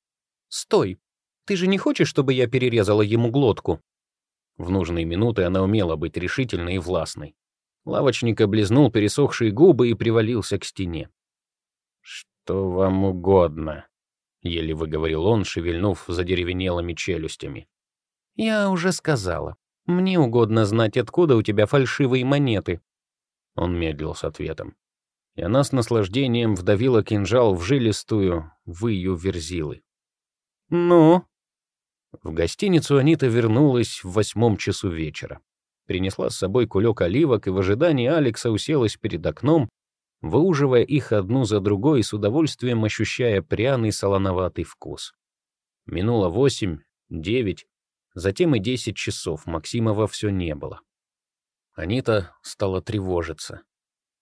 «Стой! Ты же не хочешь, чтобы я перерезала ему глотку?» В нужные минуты она умела быть решительной и властной. Лавочник облизнул пересохшие губы и привалился к стене. «Что вам угодно?» — еле выговорил он, шевельнув задеревенелыми челюстями. «Я уже сказала. Мне угодно знать, откуда у тебя фальшивые монеты». Он медлил с ответом. И она с наслаждением вдавила кинжал в жилистую выю верзилы. «Ну?» В гостиницу Анита вернулась в восьмом часу вечера. Принесла с собой кулек оливок и в ожидании Алекса уселась перед окном, выуживая их одну за другой и с удовольствием ощущая пряный солоноватый вкус. Минуло восемь, девять, Затем и 10 часов Максимова все не было. Анита стала тревожиться.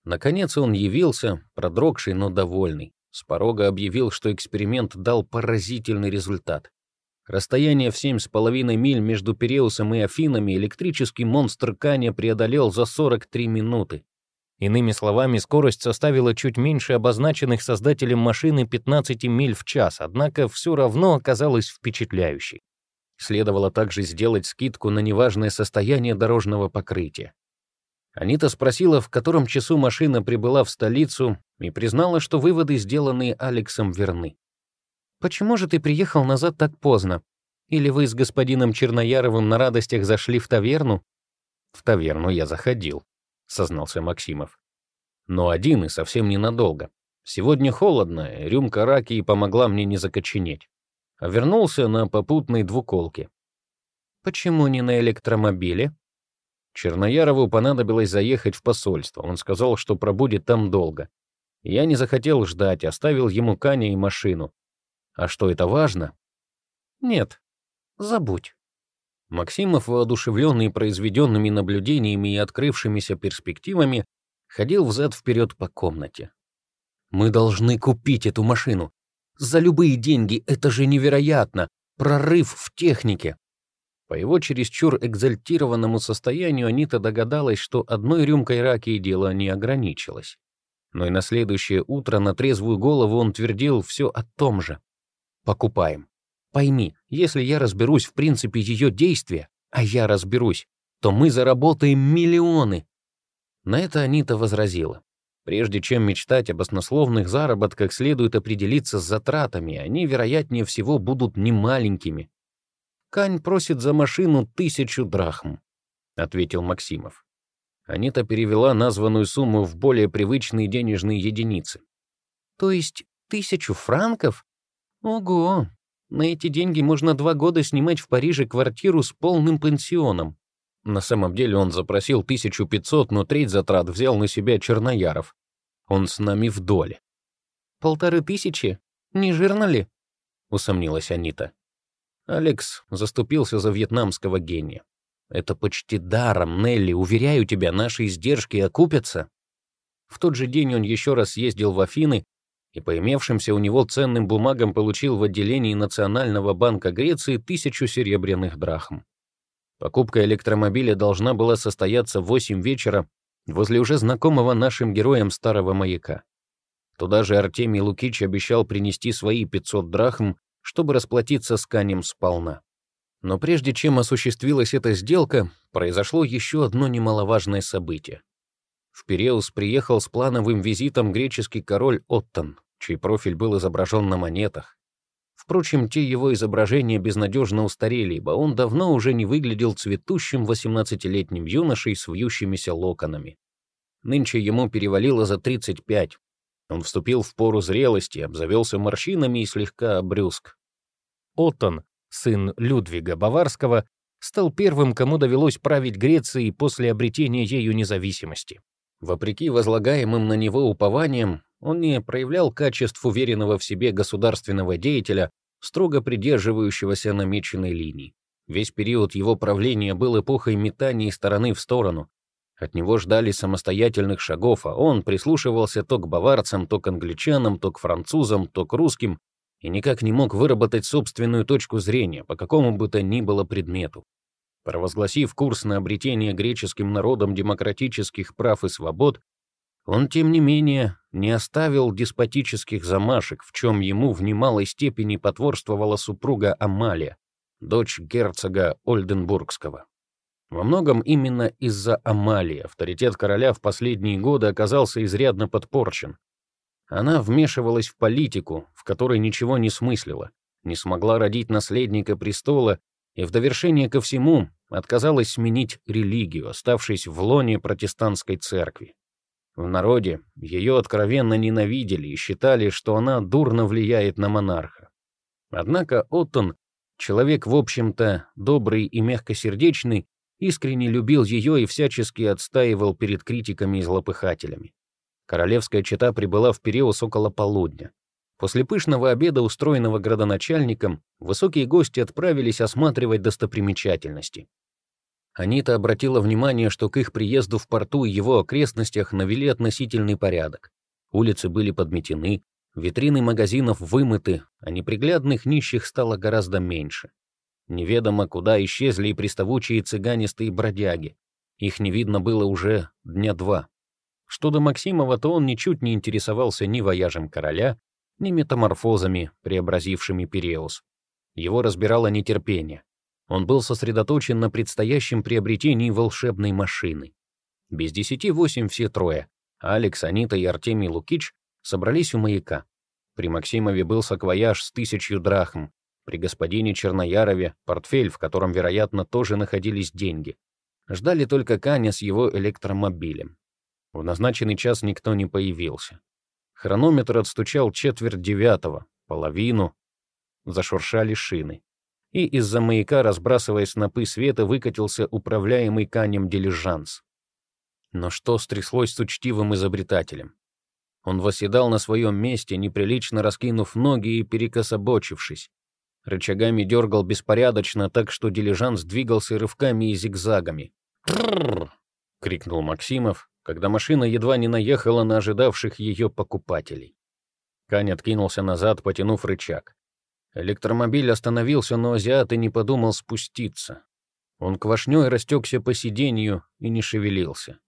Наконец он явился, продрогший, но довольный. С порога объявил, что эксперимент дал поразительный результат. Расстояние в семь с половиной миль между Пиреусом и Афинами электрический монстр Каня преодолел за 43 минуты. Иными словами, скорость составила чуть меньше обозначенных создателем машины 15 миль в час, однако все равно оказалась впечатляющей. Следовало также сделать скидку на неважное состояние дорожного покрытия. Анита спросила, в котором часу машина прибыла в столицу, и признала, что выводы, сделанные Алексом, верны. «Почему же ты приехал назад так поздно? Или вы с господином Чернояровым на радостях зашли в таверну?» «В таверну я заходил», — сознался Максимов. «Но один и совсем ненадолго. Сегодня холодно, рюмка раки помогла мне не закоченеть. А вернулся на попутной двуколке». «Почему не на электромобиле?» Черноярову понадобилось заехать в посольство. Он сказал, что пробудет там долго. Я не захотел ждать, оставил ему Каня и машину. А что это важно? Нет, забудь. Максимов, воодушевленный произведенными наблюдениями и открывшимися перспективами, ходил взад-вперед по комнате. «Мы должны купить эту машину. За любые деньги, это же невероятно! Прорыв в технике!» По его чересчур экзальтированному состоянию Анита догадалась, что одной рюмкой раки дело не ограничилось. Но и на следующее утро на трезвую голову он твердил все о том же. «Покупаем. Пойми, если я разберусь в принципе ее действия, а я разберусь, то мы заработаем миллионы». На это Анита возразила. Прежде чем мечтать об оснословных заработках, следует определиться с затратами, они, вероятнее всего, будут немаленькими. Кань просит за машину тысячу драхм», — ответил Максимов. Анита перевела названную сумму в более привычные денежные единицы. «То есть тысячу франков? Ого! На эти деньги можно два года снимать в Париже квартиру с полным пансионом». На самом деле он запросил 1500, но треть затрат взял на себя Чернояров. Он с нами в доле. «Полторы тысячи? Не жирно ли?» — усомнилась Анита. Алекс заступился за вьетнамского гения. «Это почти даром, Нелли, уверяю тебя, наши издержки окупятся». В тот же день он еще раз съездил в Афины и по имевшимся у него ценным бумагам получил в отделении Национального банка Греции тысячу серебряных драхм. Покупка электромобиля должна была состояться в 8 вечера возле уже знакомого нашим героям старого маяка. Туда же Артемий Лукич обещал принести свои 500 драхм чтобы расплатиться с Канем сполна. Но прежде чем осуществилась эта сделка, произошло еще одно немаловажное событие. В Пиреус приехал с плановым визитом греческий король Оттон, чей профиль был изображен на монетах. Впрочем, те его изображения безнадежно устарели, ибо он давно уже не выглядел цветущим 18-летним юношей с вьющимися локонами. Нынче ему перевалило за 35, он вступил в пору зрелости, обзавелся морщинами и слегка обрюзг. Оттон, сын Людвига Баварского, стал первым, кому довелось править Грецией после обретения ею независимости. Вопреки возлагаемым на него упованиям, он не проявлял качеств уверенного в себе государственного деятеля, строго придерживающегося намеченной линии. Весь период его правления был эпохой метаний стороны в сторону, от него ждали самостоятельных шагов, а он прислушивался то к баварцам, то к англичанам, то к французам, то к русским, и никак не мог выработать собственную точку зрения по какому бы то ни было предмету. Провозгласив курс на обретение греческим народом демократических прав и свобод, он, тем не менее, не оставил деспотических замашек, в чем ему в немалой степени потворствовала супруга Амалия, дочь герцога Ольденбургского. Во многом именно из-за Амалии авторитет короля в последние годы оказался изрядно подпорчен. Она вмешивалась в политику, в которой ничего не смыслила, не смогла родить наследника престола и в довершение ко всему отказалась сменить религию, оставшись в лоне протестантской церкви. В народе ее откровенно ненавидели и считали, что она дурно влияет на монарха. Однако Оттон, человек, в общем-то, добрый и мягкосердечный, искренне любил ее и всячески отстаивал перед критиками и злопыхателями. Королевская чета прибыла в Пиреус около полудня. После пышного обеда, устроенного градоначальником, высокие гости отправились осматривать достопримечательности. Анита обратила внимание, что к их приезду в порту и его окрестностях навели относительный порядок. Улицы были подметены, витрины магазинов вымыты, а неприглядных нищих стало гораздо меньше. Неведомо куда исчезли и приставучие цыганистые бродяги. Их не видно было уже дня два. Что до Максимова, то он ничуть не интересовался ни вояжем короля, ни метаморфозами, преобразившими Пиреус. Его разбирало нетерпение. Он был сосредоточен на предстоящем приобретении волшебной машины. Без десяти восемь все трое — Алекс, Анита и Артемий Лукич — собрались у маяка. При Максимове был саквояж с тысячью драхм, при господине Черноярове — портфель, в котором, вероятно, тоже находились деньги. Ждали только Каня с его электромобилем. В назначенный час никто не появился. Хронометр отстучал четверть девятого, половину. Зашуршали шины. И из-за маяка, разбрасывая снопы света, выкатился управляемый Канем дилижанс. Но что стряслось с учтивым изобретателем? Он восседал на своем месте, неприлично раскинув ноги и перекособочившись. Рычагами дергал беспорядочно, так что дилижанс двигался рывками и зигзагами. «Трррр!» — крикнул Максимов, когда машина едва не наехала на ожидавших ее покупателей. Кань откинулся назад, потянув рычаг. Электромобиль остановился, но азиат и не подумал спуститься. Он квашней растекся по сиденью и не шевелился.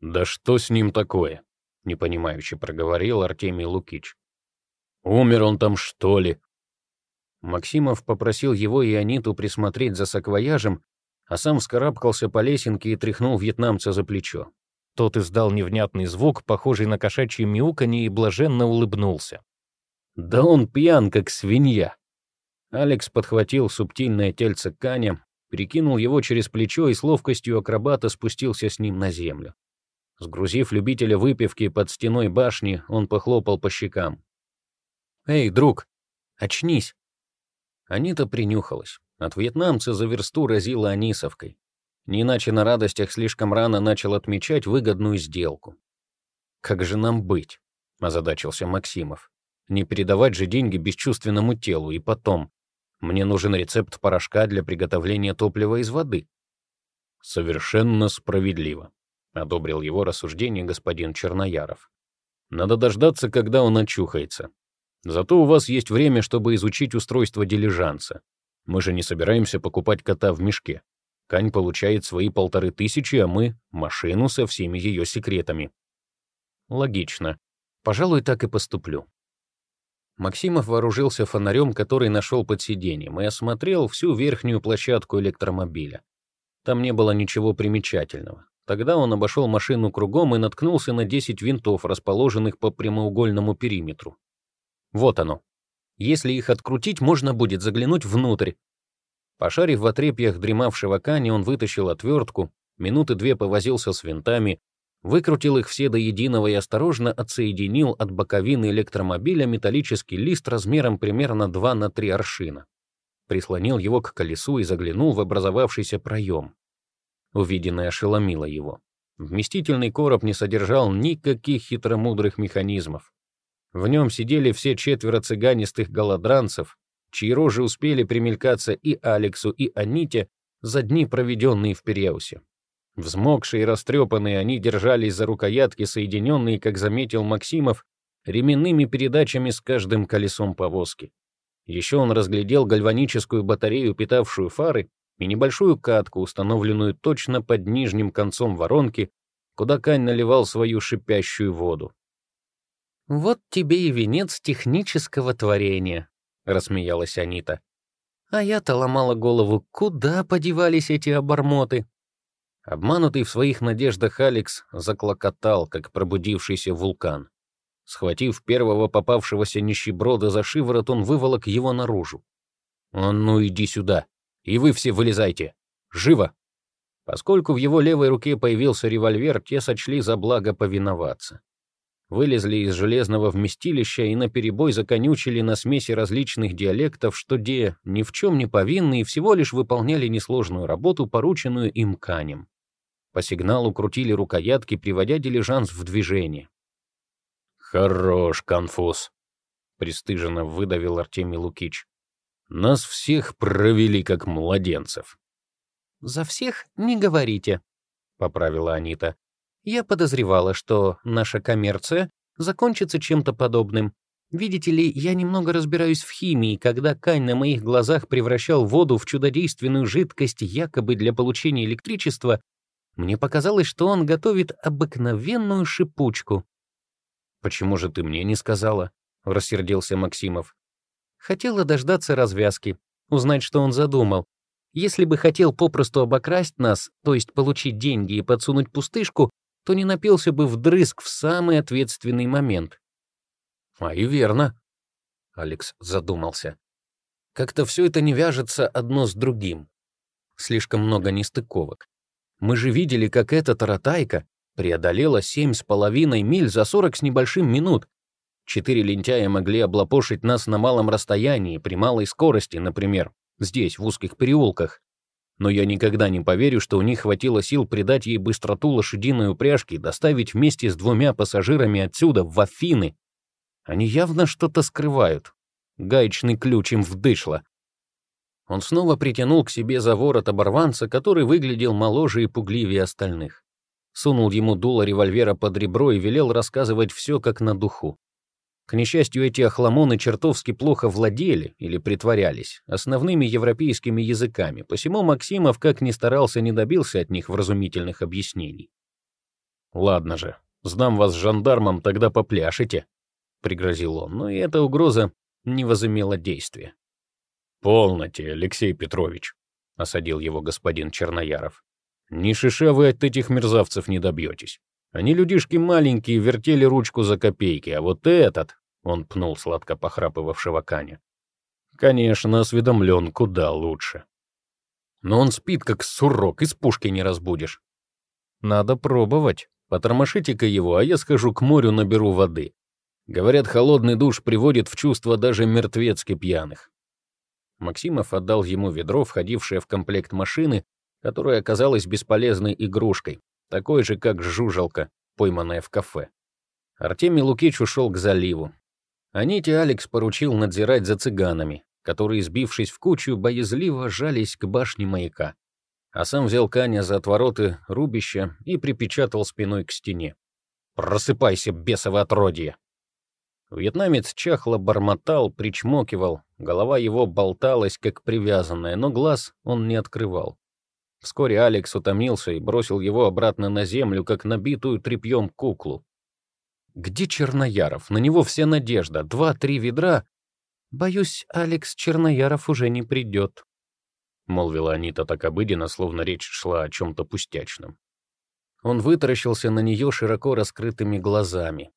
«Да что с ним такое?» — непонимающе проговорил Артемий Лукич. «Умер он там, что ли?» Максимов попросил его и Аниту присмотреть за саквояжем, а сам вскарабкался по лесенке и тряхнул вьетнамца за плечо. Тот издал невнятный звук, похожий на кошачье мяуканье, и блаженно улыбнулся. «Да он пьян, как свинья!» Алекс подхватил субтильное тельце Каня, перекинул его через плечо и с ловкостью акробата спустился с ним на землю. Сгрузив любителя выпивки под стеной башни, он похлопал по щекам. «Эй, друг, очнись!» Анита принюхалась. От вьетнамца за версту разила анисовкой. Не иначе на радостях слишком рано начал отмечать выгодную сделку. «Как же нам быть?» — озадачился Максимов. «Не передавать же деньги бесчувственному телу, и потом. Мне нужен рецепт порошка для приготовления топлива из воды». «Совершенно справедливо», — одобрил его рассуждение господин Чернояров. «Надо дождаться, когда он очухается. Зато у вас есть время, чтобы изучить устройство дилижанса. Мы же не собираемся покупать кота в мешке. Кань получает свои полторы тысячи, а мы — машину со всеми ее секретами. Логично. Пожалуй, так и поступлю. Максимов вооружился фонарем, который нашел под сиденьем, и осмотрел всю верхнюю площадку электромобиля. Там не было ничего примечательного. Тогда он обошел машину кругом и наткнулся на 10 винтов, расположенных по прямоугольному периметру. Вот оно. Если их открутить, можно будет заглянуть внутрь. Пошарив в отрепьях дремавшего Кани, он вытащил отвертку, минуты две повозился с винтами, выкрутил их все до единого и осторожно отсоединил от боковины электромобиля металлический лист размером примерно 2 на 3 аршина. Прислонил его к колесу и заглянул в образовавшийся проем. Увиденное ошеломило его. Вместительный короб не содержал никаких хитромудрых механизмов. В нем сидели все четверо цыганистых голодранцев, чьи рожи успели примелькаться и Алексу, и Аните за дни, проведенные в Переусе. Взмокшие и растрепанные, они держались за рукоятки, соединенные, как заметил Максимов, ременными передачами с каждым колесом повозки. Еще он разглядел гальваническую батарею, питавшую фары, и небольшую катку, установленную точно под нижним концом воронки, куда Кань наливал свою шипящую воду. «Вот тебе и венец технического творения», — рассмеялась Анита. «А я-то ломала голову, куда подевались эти обормоты?» Обманутый в своих надеждах Алекс заклокотал, как пробудившийся вулкан. Схватив первого попавшегося нищеброда за шиворот, он выволок его наружу. «Он, ну иди сюда, и вы все вылезайте! Живо!» Поскольку в его левой руке появился револьвер, те сочли за благо повиноваться вылезли из железного вместилища и наперебой законючили на смеси различных диалектов, что де ни в чем не повинны и всего лишь выполняли несложную работу, порученную им канем. По сигналу крутили рукоятки, приводя дилижанс в движение. «Хорош, конфуз», — пристыженно выдавил Артемий Лукич. «Нас всех провели как младенцев». «За всех не говорите», — поправила Анита. Я подозревала, что наша коммерция закончится чем-то подобным. Видите ли, я немного разбираюсь в химии, когда Кань на моих глазах превращал воду в чудодейственную жидкость якобы для получения электричества, Мне показалось, что он готовит обыкновенную шипучку. «Почему же ты мне не сказала?» — рассердился Максимов. Хотела дождаться развязки, узнать, что он задумал. Если бы хотел попросту обокрасть нас, то есть получить деньги и подсунуть пустышку, то не напился бы вдрызг в самый ответственный момент. «А и верно», — Алекс задумался. «Как-то все это не вяжется одно с другим. Слишком много нестыковок. Мы же видели, как эта таратайка преодолела семь с половиной миль за сорок с небольшим минут. Четыре лентяя могли облапошить нас на малом расстоянии, при малой скорости, например, здесь, в узких переулках. Но я никогда не поверю, что у них хватило сил придать ей быстроту лошадиной упряжки и доставить вместе с двумя пассажирами отсюда, в Афины. Они явно что-то скрывают. Гаечный ключ им вдышло. Он снова притянул к себе за ворот оборванца, который выглядел моложе и пугливее остальных. Сунул ему дуло револьвера под ребро и велел рассказывать все как на духу. К несчастью, эти охламоны чертовски плохо владели или притворялись основными европейскими языками, посему Максимов, как ни старался, не добился от них вразумительных объяснений. «Ладно же, сдам вас жандармам, тогда попляшете», — пригрозил он, но и эта угроза не возымела действия. «Полноте, Алексей Петрович», — осадил его господин Чернояров. «Ни шиша вы от этих мерзавцев не добьетесь. Они людишки маленькие, вертели ручку за копейки, а вот этот, — он пнул сладко похрапывавшего Каня, — конечно, осведомлен куда лучше. Но он спит, как сурок, из пушки не разбудишь. Надо пробовать. Потормошите-ка его, а я схожу к морю, наберу воды. Говорят, холодный душ приводит в чувство даже мертвецки пьяных. Максимов отдал ему ведро, входившее в комплект машины, которая оказалась бесполезной игрушкой, такой же, как жужелка, пойманная в кафе. Артемий Лукич ушел к заливу. Аните Алекс поручил надзирать за цыганами, которые, сбившись в кучу, боязливо жались к башне маяка. А сам взял Каня за отвороты рубища и припечатал спиной к стене. «Просыпайся, бесово отродье!» Вьетнамец чахло бормотал, причмокивал, голова его болталась, как привязанная, но глаз он не открывал. Вскоре Алекс утомился и бросил его обратно на землю, как набитую тряпьем куклу. Где Чернояров? На него вся надежда. Два-три ведра. Боюсь, Алекс Чернояров уже не придет. Молвила Анита так обыденно, словно речь шла о чем-то пустячном. Он вытаращился на нее широко раскрытыми глазами.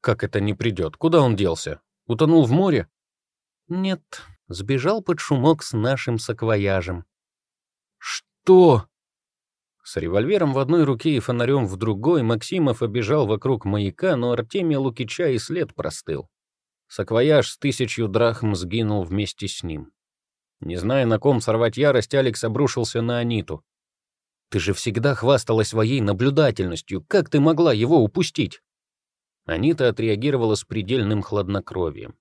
Как это не придет? Куда он делся? Утонул в море? Нет, сбежал под шумок с нашим саквояжем. «Что?» С револьвером в одной руке и фонарем в другой Максимов обежал вокруг маяка, но Артемия Лукича и след простыл. Саквояж с тысячью драхм сгинул вместе с ним. Не зная, на ком сорвать ярость, Алекс обрушился на Аниту. «Ты же всегда хвасталась своей наблюдательностью. Как ты могла его упустить?» Анита отреагировала с предельным хладнокровием.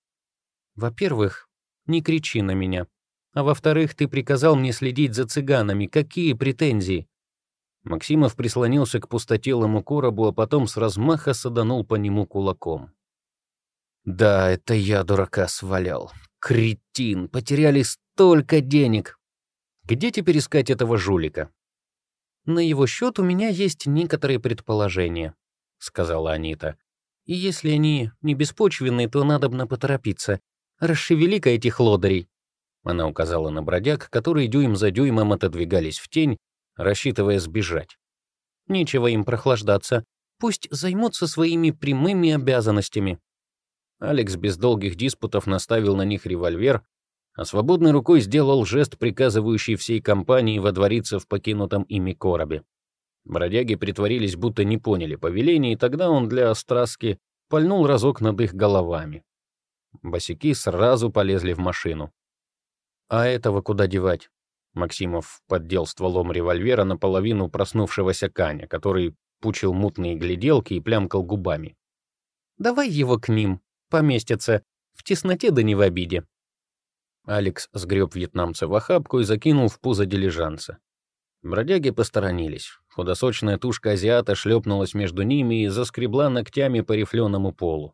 «Во-первых, не кричи на меня. А во-вторых, ты приказал мне следить за цыганами. Какие претензии?» Максимов прислонился к пустотелому коробу, а потом с размаха саданул по нему кулаком. «Да, это я дурака свалял. Кретин, потеряли столько денег. Где теперь искать этого жулика?» «На его счет у меня есть некоторые предположения», — сказала Анита. «И если они не беспочвенные, то надо бы поторопиться. Расшевели-ка этих лодырей. Она указала на бродяг, которые дюйм за дюймом отодвигались в тень, рассчитывая сбежать. Нечего им прохлаждаться. Пусть займутся своими прямыми обязанностями. Алекс без долгих диспутов наставил на них револьвер, а свободной рукой сделал жест, приказывающий всей компании водвориться в покинутом ими коробе. Бродяги притворились, будто не поняли повеления, и тогда он для остраски пальнул разок над их головами. Босяки сразу полезли в машину. «А этого куда девать?» Максимов поддел стволом револьвера наполовину проснувшегося Каня, который пучил мутные гляделки и плямкал губами. «Давай его к ним, поместится, в тесноте да не в обиде». Алекс сгреб вьетнамца в охапку и закинул в пузо дилижанса. Бродяги посторонились. Худосочная тушка азиата шлепнулась между ними и заскребла ногтями по рифленому полу.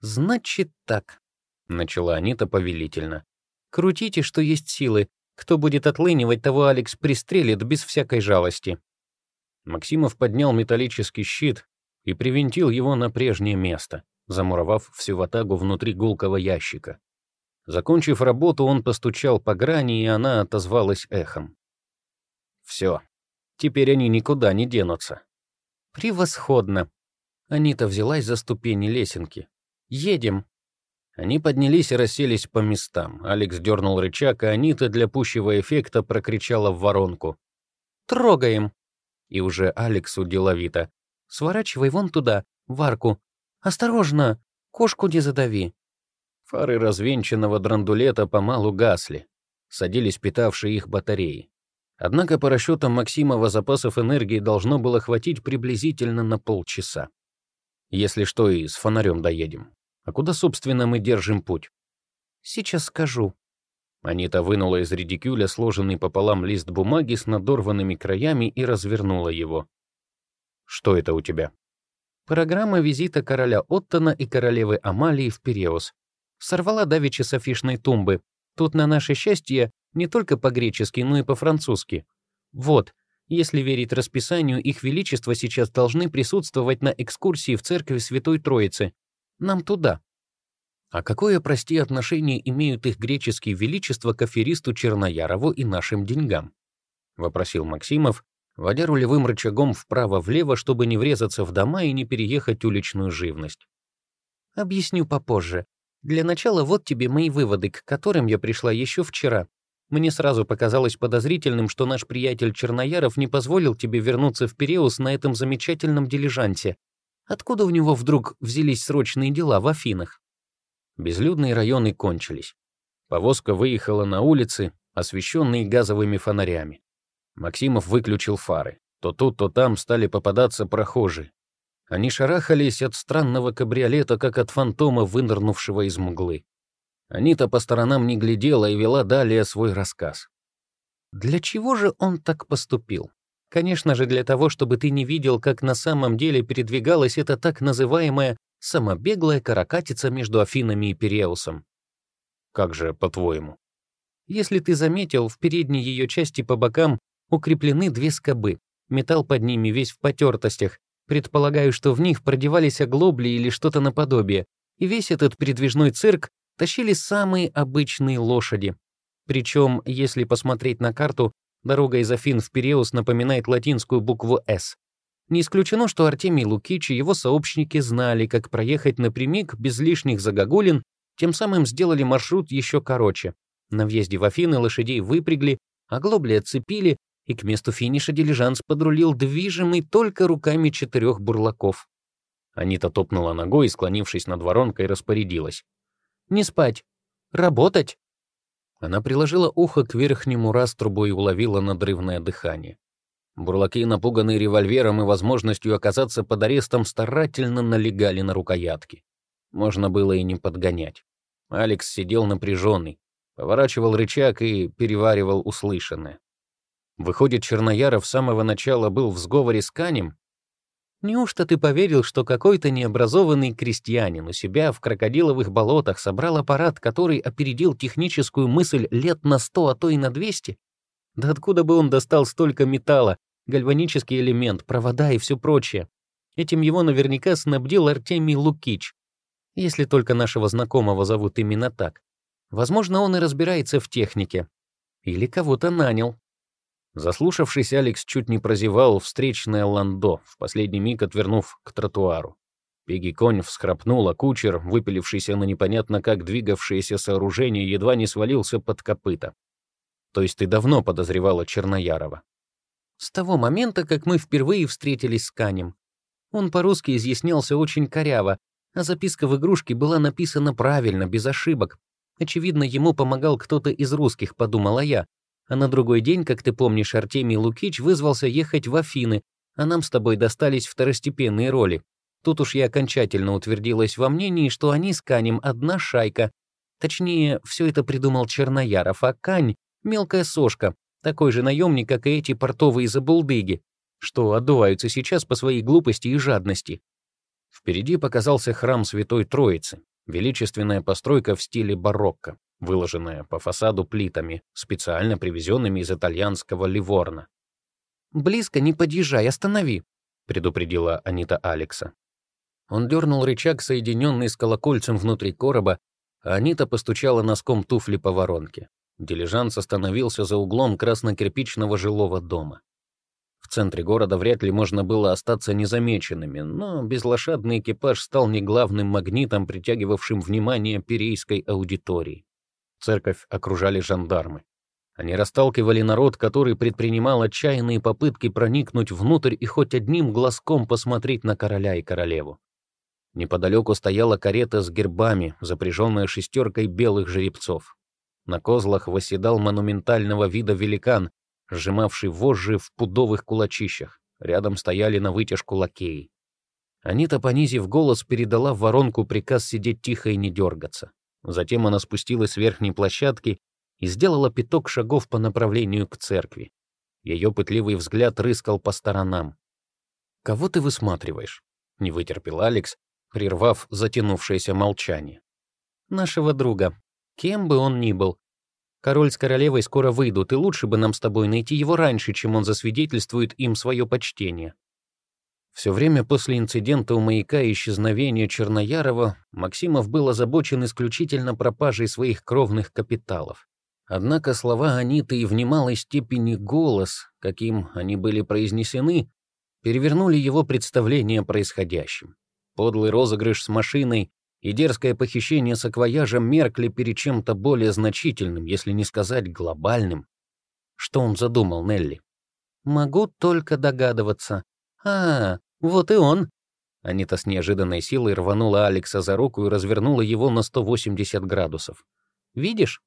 «Значит так», — начала Анита повелительно. Крутите, что есть силы. Кто будет отлынивать, того Алекс пристрелит без всякой жалости. Максимов поднял металлический щит и привинтил его на прежнее место, замуровав всю ватагу внутри гулкого ящика. Закончив работу, он постучал по грани, и она отозвалась эхом. «Все, теперь они никуда не денутся». «Превосходно!» Анита взялась за ступени лесенки. «Едем!» Они поднялись и расселись по местам. Алекс дернул рычаг, а Анита для пущего эффекта прокричала в воронку. «Трогаем!» И уже Алексу деловито. «Сворачивай вон туда, в арку. Осторожно, кошку не задави!» Фары развенчанного драндулета помалу гасли. Садились питавшие их батареи. Однако по расчетам Максимова запасов энергии должно было хватить приблизительно на полчаса. Если что, и с фонарем доедем. А куда, собственно, мы держим путь? Сейчас скажу. Анита вынула из редикюля сложенный пополам лист бумаги с надорванными краями и развернула его. Что это у тебя? Программа визита короля Оттона и королевы Амалии в Пиреус. Сорвала давеча с афишной тумбы. Тут, на наше счастье, не только по-гречески, но и по-французски. Вот, если верить расписанию, их величество сейчас должны присутствовать на экскурсии в церкви Святой Троицы. Нам туда. А какое, прости, отношение имеют их греческие величества к аферисту Черноярову и нашим деньгам? Вопросил Максимов, водя рулевым рычагом вправо-влево, чтобы не врезаться в дома и не переехать уличную живность. Объясню попозже. Для начала вот тебе мои выводы, к которым я пришла еще вчера. Мне сразу показалось подозрительным, что наш приятель Чернояров не позволил тебе вернуться в Пиреус на этом замечательном дилижансе. Откуда у него вдруг взялись срочные дела в Афинах? Безлюдные районы кончились. Повозка выехала на улицы, освещенные газовыми фонарями. Максимов выключил фары. То тут, то там стали попадаться прохожие. Они шарахались от странного кабриолета, как от фантома, вынырнувшего из мглы. Анита по сторонам не глядела и вела далее свой рассказ. Для чего же он так поступил? Конечно же, для того, чтобы ты не видел, как на самом деле передвигалась эта так называемая самобеглая каракатица между Афинами и Пиреусом. Как же, по-твоему? Если ты заметил, в передней ее части по бокам укреплены две скобы. Металл под ними весь в потертостях. Предполагаю, что в них продевались оглобли или что-то наподобие. И весь этот передвижной цирк тащили самые обычные лошади. Причем, если посмотреть на карту, Дорога из Афин в Пиреус напоминает латинскую букву «С». Не исключено, что Артемий Лукич и его сообщники знали, как проехать напрямик без лишних загогулин, тем самым сделали маршрут еще короче. На въезде в Афины лошадей выпрягли, оглобли отцепили, и к месту финиша дилижанс подрулил движимый только руками четырех бурлаков. Анита топнула ногой склонившись над воронкой, распорядилась. «Не спать! Работать!» Она приложила ухо к верхнему раструбу и уловила надрывное дыхание. Бурлаки, напуганные револьвером и возможностью оказаться под арестом, старательно налегали на рукоятки. Можно было и не подгонять. Алекс сидел напряженный, поворачивал рычаг и переваривал услышанное. Выходит, Чернояров с самого начала был в сговоре с Канем Неужто ты поверил, что какой-то необразованный крестьянин у себя в крокодиловых болотах собрал аппарат, который опередил техническую мысль лет на сто, а то и на двести? Да откуда бы он достал столько металла, гальванический элемент, провода и все прочее? Этим его наверняка снабдил Артемий Лукич, если только нашего знакомого зовут именно так. Возможно, он и разбирается в технике. Или кого-то нанял. Заслушавшись, Алекс чуть не прозевал встречное ландо, в последний миг отвернув к тротуару. Пеги конь всхрапнул, а кучер, выпилившийся на непонятно как двигавшееся сооружение, едва не свалился под копыта. То есть ты давно подозревала Черноярова? С того момента, как мы впервые встретились с Канем. Он по-русски изъяснялся очень коряво, а записка в игрушке была написана правильно, без ошибок. Очевидно, ему помогал кто-то из русских, подумала я, а на другой день, как ты помнишь, Артемий Лукич вызвался ехать в Афины, а нам с тобой достались второстепенные роли. Тут уж я окончательно утвердилась во мнении, что они с Канем одна шайка. Точнее, все это придумал Чернояров, а Кань — мелкая сошка, такой же наемник, как и эти портовые забулдыги, что отдуваются сейчас по своей глупости и жадности. Впереди показался храм Святой Троицы, величественная постройка в стиле барокко выложенная по фасаду плитами, специально привезенными из итальянского Ливорна. «Близко не подъезжай, останови», — предупредила Анита Алекса. Он дернул рычаг, соединенный с колокольцем внутри короба, а Анита постучала носком туфли по воронке. Дилижанс остановился за углом красно-кирпичного жилого дома. В центре города вряд ли можно было остаться незамеченными, но безлошадный экипаж стал не главным магнитом, притягивавшим внимание перейской аудитории. Церковь окружали жандармы. Они расталкивали народ, который предпринимал отчаянные попытки проникнуть внутрь и хоть одним глазком посмотреть на короля и королеву. Неподалеку стояла карета с гербами, запряженная шестеркой белых жеребцов. На козлах восседал монументального вида великан, сжимавший вожжи в пудовых кулачищах. Рядом стояли на вытяжку лакеи. Анита, понизив голос, передала в воронку приказ сидеть тихо и не дергаться. Затем она спустилась с верхней площадки и сделала пяток шагов по направлению к церкви. Ее пытливый взгляд рыскал по сторонам. «Кого ты высматриваешь?» — не вытерпел Алекс, прервав затянувшееся молчание. «Нашего друга. Кем бы он ни был. Король с королевой скоро выйдут, и лучше бы нам с тобой найти его раньше, чем он засвидетельствует им свое почтение». Все время после инцидента у маяка и исчезновения Черноярова Максимов был озабочен исключительно пропажей своих кровных капиталов. Однако слова Аниты и в немалой степени голос, каким они были произнесены, перевернули его представление о происходящем. Подлый розыгрыш с машиной и дерзкое похищение саквояжа меркли перед чем-то более значительным, если не сказать глобальным. Что он задумал, Нелли? «Могу только догадываться. А, вот и он!» Анита с неожиданной силой рванула Алекса за руку и развернула его на 180 градусов. «Видишь?»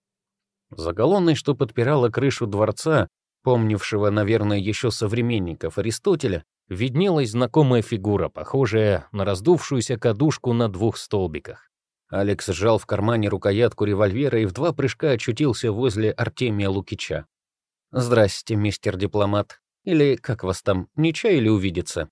За колонной, что подпирала крышу дворца, помнившего, наверное, еще современников Аристотеля, виднелась знакомая фигура, похожая на раздувшуюся кадушку на двух столбиках. Алекс сжал в кармане рукоятку револьвера и в два прыжка очутился возле Артемия Лукича. «Здрасте, мистер дипломат. Или, как вас там, не чаяли увидеться?»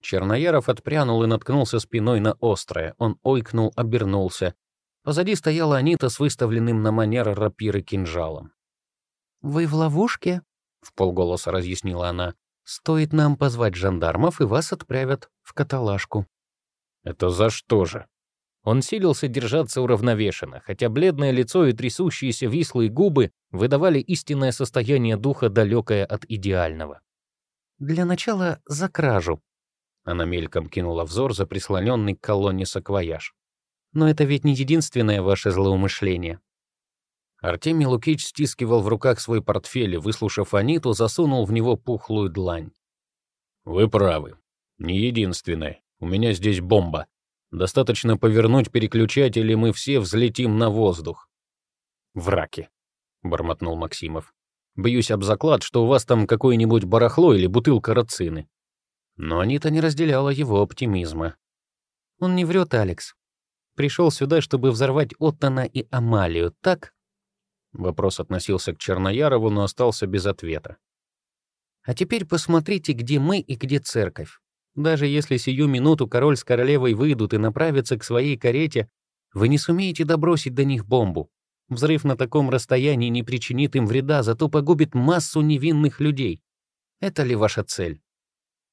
Чернояров отпрянул и наткнулся спиной на острое. Он ойкнул, обернулся. Позади стояла Анита с выставленным на манер рапиры кинжалом. «Вы в ловушке?» — в полголоса разъяснила она. «Стоит нам позвать жандармов, и вас отправят в каталажку». «Это за что же?» Он силился держаться уравновешенно, хотя бледное лицо и трясущиеся вислые губы выдавали истинное состояние духа, далекое от идеального. «Для начала за кражу». Она мельком кинула взор за прислоненный к колонне саквояж. «Но это ведь не единственное ваше злоумышление. Артемий Лукич стискивал в руках свой портфель и, выслушав Аниту, засунул в него пухлую длань. «Вы правы. Не единственное. У меня здесь бомба. Достаточно повернуть переключатель, и мы все взлетим на воздух». «Враки», — бормотнул Максимов. «Бьюсь об заклад, что у вас там какое-нибудь барахло или бутылка рацины». Но Анита не разделяла его оптимизма. «Он не врет, Алекс. Пришел сюда, чтобы взорвать Оттона и Амалию, так?» Вопрос относился к Черноярову, но остался без ответа. «А теперь посмотрите, где мы и где церковь. Даже если сию минуту король с королевой выйдут и направятся к своей карете, вы не сумеете добросить до них бомбу. Взрыв на таком расстоянии не причинит им вреда, зато погубит массу невинных людей. Это ли ваша цель?»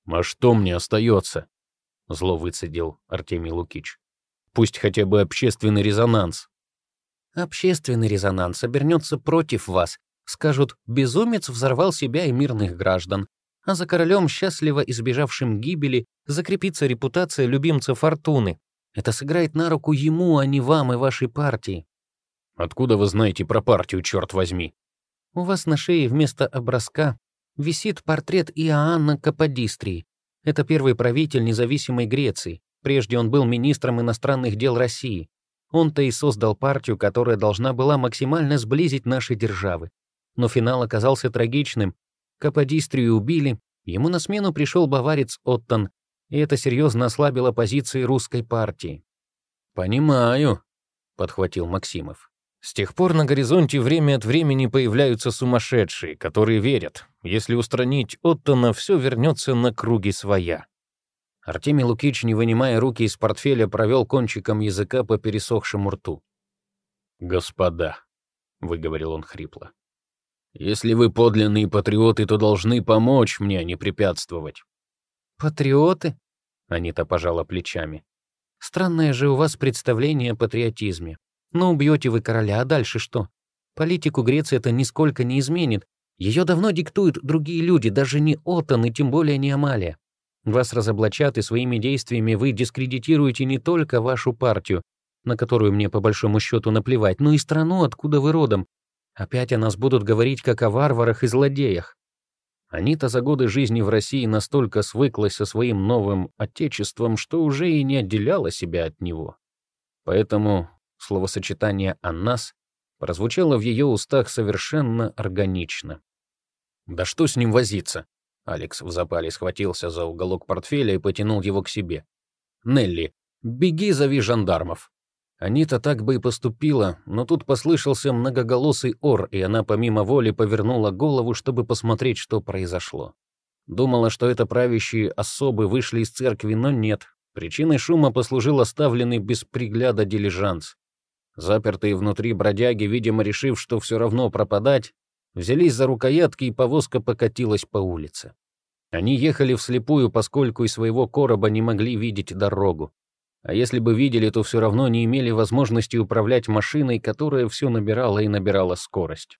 «А что мне остается?» — зло выцедил Артемий Лукич. «Пусть хотя бы общественный резонанс. Общественный резонанс обернется против вас. Скажут, безумец взорвал себя и мирных граждан. А за королем, счастливо избежавшим гибели, закрепится репутация любимца Фортуны. Это сыграет на руку ему, а не вам и вашей партии. Откуда вы знаете про партию, черт возьми? У вас на шее вместо образка висит портрет Иоанна Каподистрии. Это первый правитель независимой Греции. Прежде он был министром иностранных дел России. Он-то и создал партию, которая должна была максимально сблизить наши державы. Но финал оказался трагичным. Каподистрию убили, ему на смену пришел баварец Оттон, и это серьезно ослабило позиции русской партии. «Понимаю», — подхватил Максимов. «С тех пор на горизонте время от времени появляются сумасшедшие, которые верят, если устранить Оттона, все вернется на круги своя. Артемий Лукич, не вынимая руки из портфеля, провел кончиком языка по пересохшему рту. «Господа», — выговорил он хрипло, — Если вы подлинные патриоты, то должны помочь мне, а не препятствовать. Патриоты? Анита пожала плечами. Странное же у вас представление о патриотизме. Ну, убьете вы короля, а дальше что? Политику Греции это нисколько не изменит. Ее давно диктуют другие люди, даже не Отон и тем более не Амалия. Вас разоблачат, и своими действиями вы дискредитируете не только вашу партию, на которую мне по большому счету наплевать, но и страну, откуда вы родом. Опять о нас будут говорить как о варварах и злодеях. Анита за годы жизни в России настолько свыклась со своим новым отечеством, что уже и не отделяла себя от него. Поэтому словосочетание «о нас» прозвучало в ее устах совершенно органично. «Да что с ним возиться?» Алекс в запале схватился за уголок портфеля и потянул его к себе. «Нелли, беги, зови жандармов». Анита так бы и поступила, но тут послышался многоголосый ор, и она помимо воли повернула голову, чтобы посмотреть, что произошло. Думала, что это правящие особы вышли из церкви, но нет. Причиной шума послужил оставленный без пригляда дилижанс. Запертые внутри бродяги, видимо, решив, что все равно пропадать, взялись за рукоятки, и повозка покатилась по улице. Они ехали вслепую, поскольку из своего короба не могли видеть дорогу. А если бы видели, то все равно не имели возможности управлять машиной, которая все набирала и набирала скорость.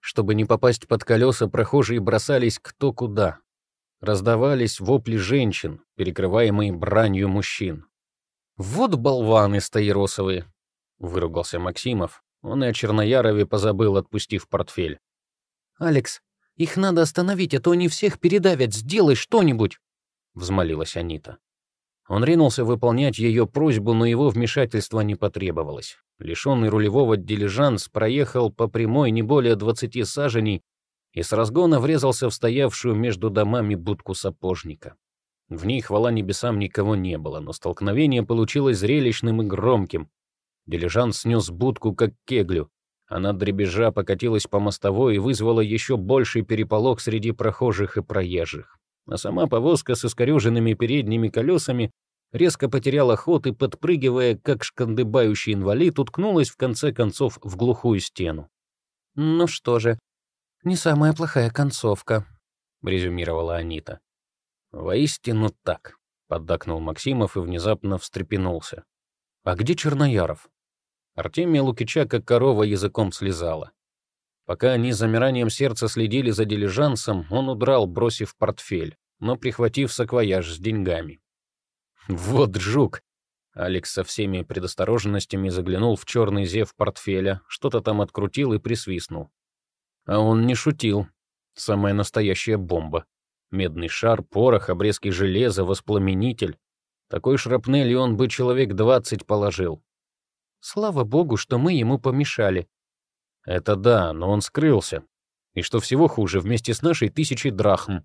Чтобы не попасть под колеса, прохожие бросались кто куда. Раздавались вопли женщин, перекрываемые бранью мужчин. «Вот болваны стаиросовые!» — выругался Максимов. Он и о Черноярове позабыл, отпустив портфель. «Алекс, их надо остановить, а то они всех передавят. Сделай что-нибудь!» — взмолилась Анита. Он ринулся выполнять ее просьбу, но его вмешательства не потребовалось. Лишенный рулевого дилижанс проехал по прямой не более 20 саженей и с разгона врезался в стоявшую между домами будку сапожника. В ней, хвала небесам, никого не было, но столкновение получилось зрелищным и громким. Дилижанс снес будку, как кеглю. Она дребезжа покатилась по мостовой и вызвала еще больший переполох среди прохожих и проезжих. А сама повозка с искореженными передними колесами резко потеряла ход и, подпрыгивая, как шкандыбающий инвалид, уткнулась в конце концов в глухую стену. «Ну что же, не самая плохая концовка», — резюмировала Анита. «Воистину так», — поддакнул Максимов и внезапно встрепенулся. «А где Чернояров?» Артемия Лукича как корова языком слезала. Пока они с замиранием сердца следили за дилижансом, он удрал, бросив портфель, но прихватив саквояж с деньгами. Вот жук. Алекс со всеми предосторожностями заглянул в черный зев портфеля, что-то там открутил и присвистнул. А он не шутил. Самая настоящая бомба. Медный шар, порох, обрезки железа, воспламенитель. Такой шрапнели он бы человек двадцать положил. Слава богу, что мы ему помешали. Это да, но он скрылся. И что всего хуже, вместе с нашей тысячей драхм.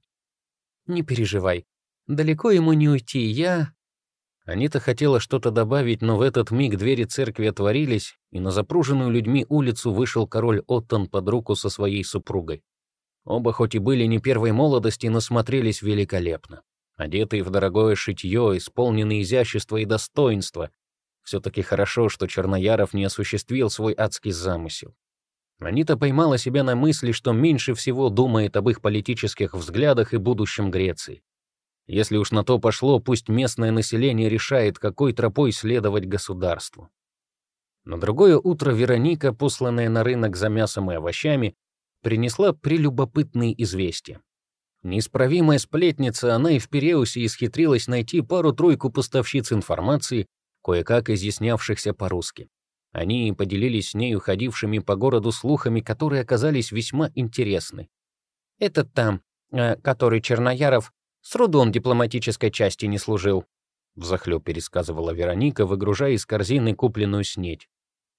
Не переживай. Далеко ему не уйти, я... Анита хотела что-то добавить, но в этот миг двери церкви отворились, и на запруженную людьми улицу вышел король Оттон под руку со своей супругой. Оба хоть и были не первой молодости, но смотрелись великолепно. Одетые в дорогое шитье, исполненные изящества и достоинства. Все-таки хорошо, что Чернояров не осуществил свой адский замысел. Анита поймала себя на мысли, что меньше всего думает об их политических взглядах и будущем Греции. Если уж на то пошло, пусть местное население решает, какой тропой следовать государству. На другое утро Вероника, посланная на рынок за мясом и овощами, принесла прелюбопытные известия. Неисправимая сплетница, она и в Пиреусе исхитрилась найти пару-тройку поставщиц информации, кое-как изъяснявшихся по-русски. Они поделились с ней уходившими по городу слухами, которые оказались весьма интересны. «Этот там, э, который Чернояров, с трудом дипломатической части не служил», — взахлёб пересказывала Вероника, выгружая из корзины купленную снедь.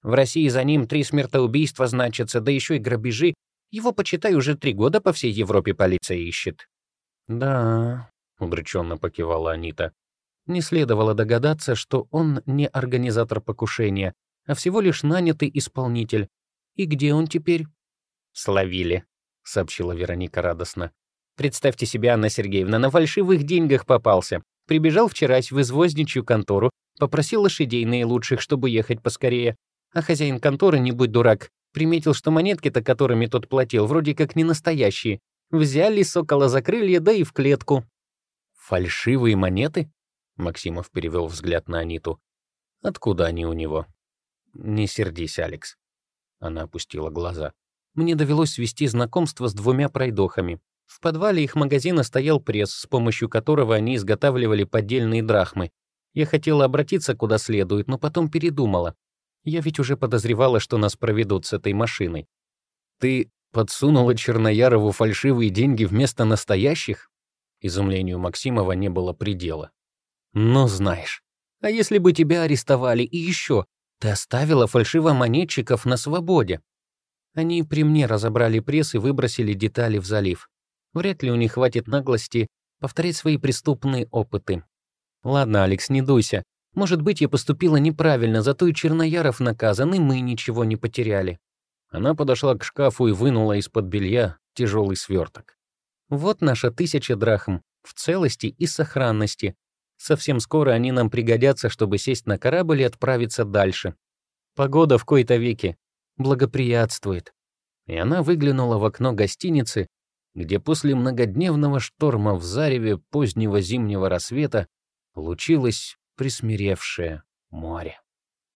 «В России за ним три смертоубийства значатся, да еще и грабежи. Его, почитай, уже три года по всей Европе полиция ищет». «Да», — удрученно покивала Анита. Не следовало догадаться, что он не организатор покушения, а всего лишь нанятый исполнитель. И где он теперь? «Словили», — сообщила Вероника радостно. Представьте себе, Анна Сергеевна, на фальшивых деньгах попался. Прибежал вчерась в извозничью контору, попросил лошадей наилучших, чтобы ехать поскорее. А хозяин конторы, не будь дурак, Приметил, что монетки-то, которыми тот платил, вроде как не настоящие. Взяли сокола за крылья, да и в клетку. «Фальшивые монеты?» Максимов перевел взгляд на Аниту. «Откуда они у него?» «Не сердись, Алекс». Она опустила глаза. «Мне довелось свести знакомство с двумя пройдохами. В подвале их магазина стоял пресс, с помощью которого они изготавливали поддельные драхмы. Я хотела обратиться куда следует, но потом передумала. Я ведь уже подозревала, что нас проведут с этой машиной. Ты подсунула Черноярову фальшивые деньги вместо настоящих? Изумлению Максимова не было предела. Ну, знаешь, а если бы тебя арестовали и еще, ты оставила фальшивомонетчиков на свободе? Они при мне разобрали пресс и выбросили детали в залив. Вряд ли у них хватит наглости повторять свои преступные опыты. Ладно, Алекс, не дуйся. Может быть, я поступила неправильно, зато и Чернояров наказан, и мы ничего не потеряли. Она подошла к шкафу и вынула из-под белья тяжелый сверток. Вот наша тысяча драхм, в целости и сохранности. Совсем скоро они нам пригодятся, чтобы сесть на корабль и отправиться дальше. Погода в кои-то веке благоприятствует. И она выглянула в окно гостиницы, где после многодневного шторма в зареве позднего зимнего рассвета лучилось присмиревшее море.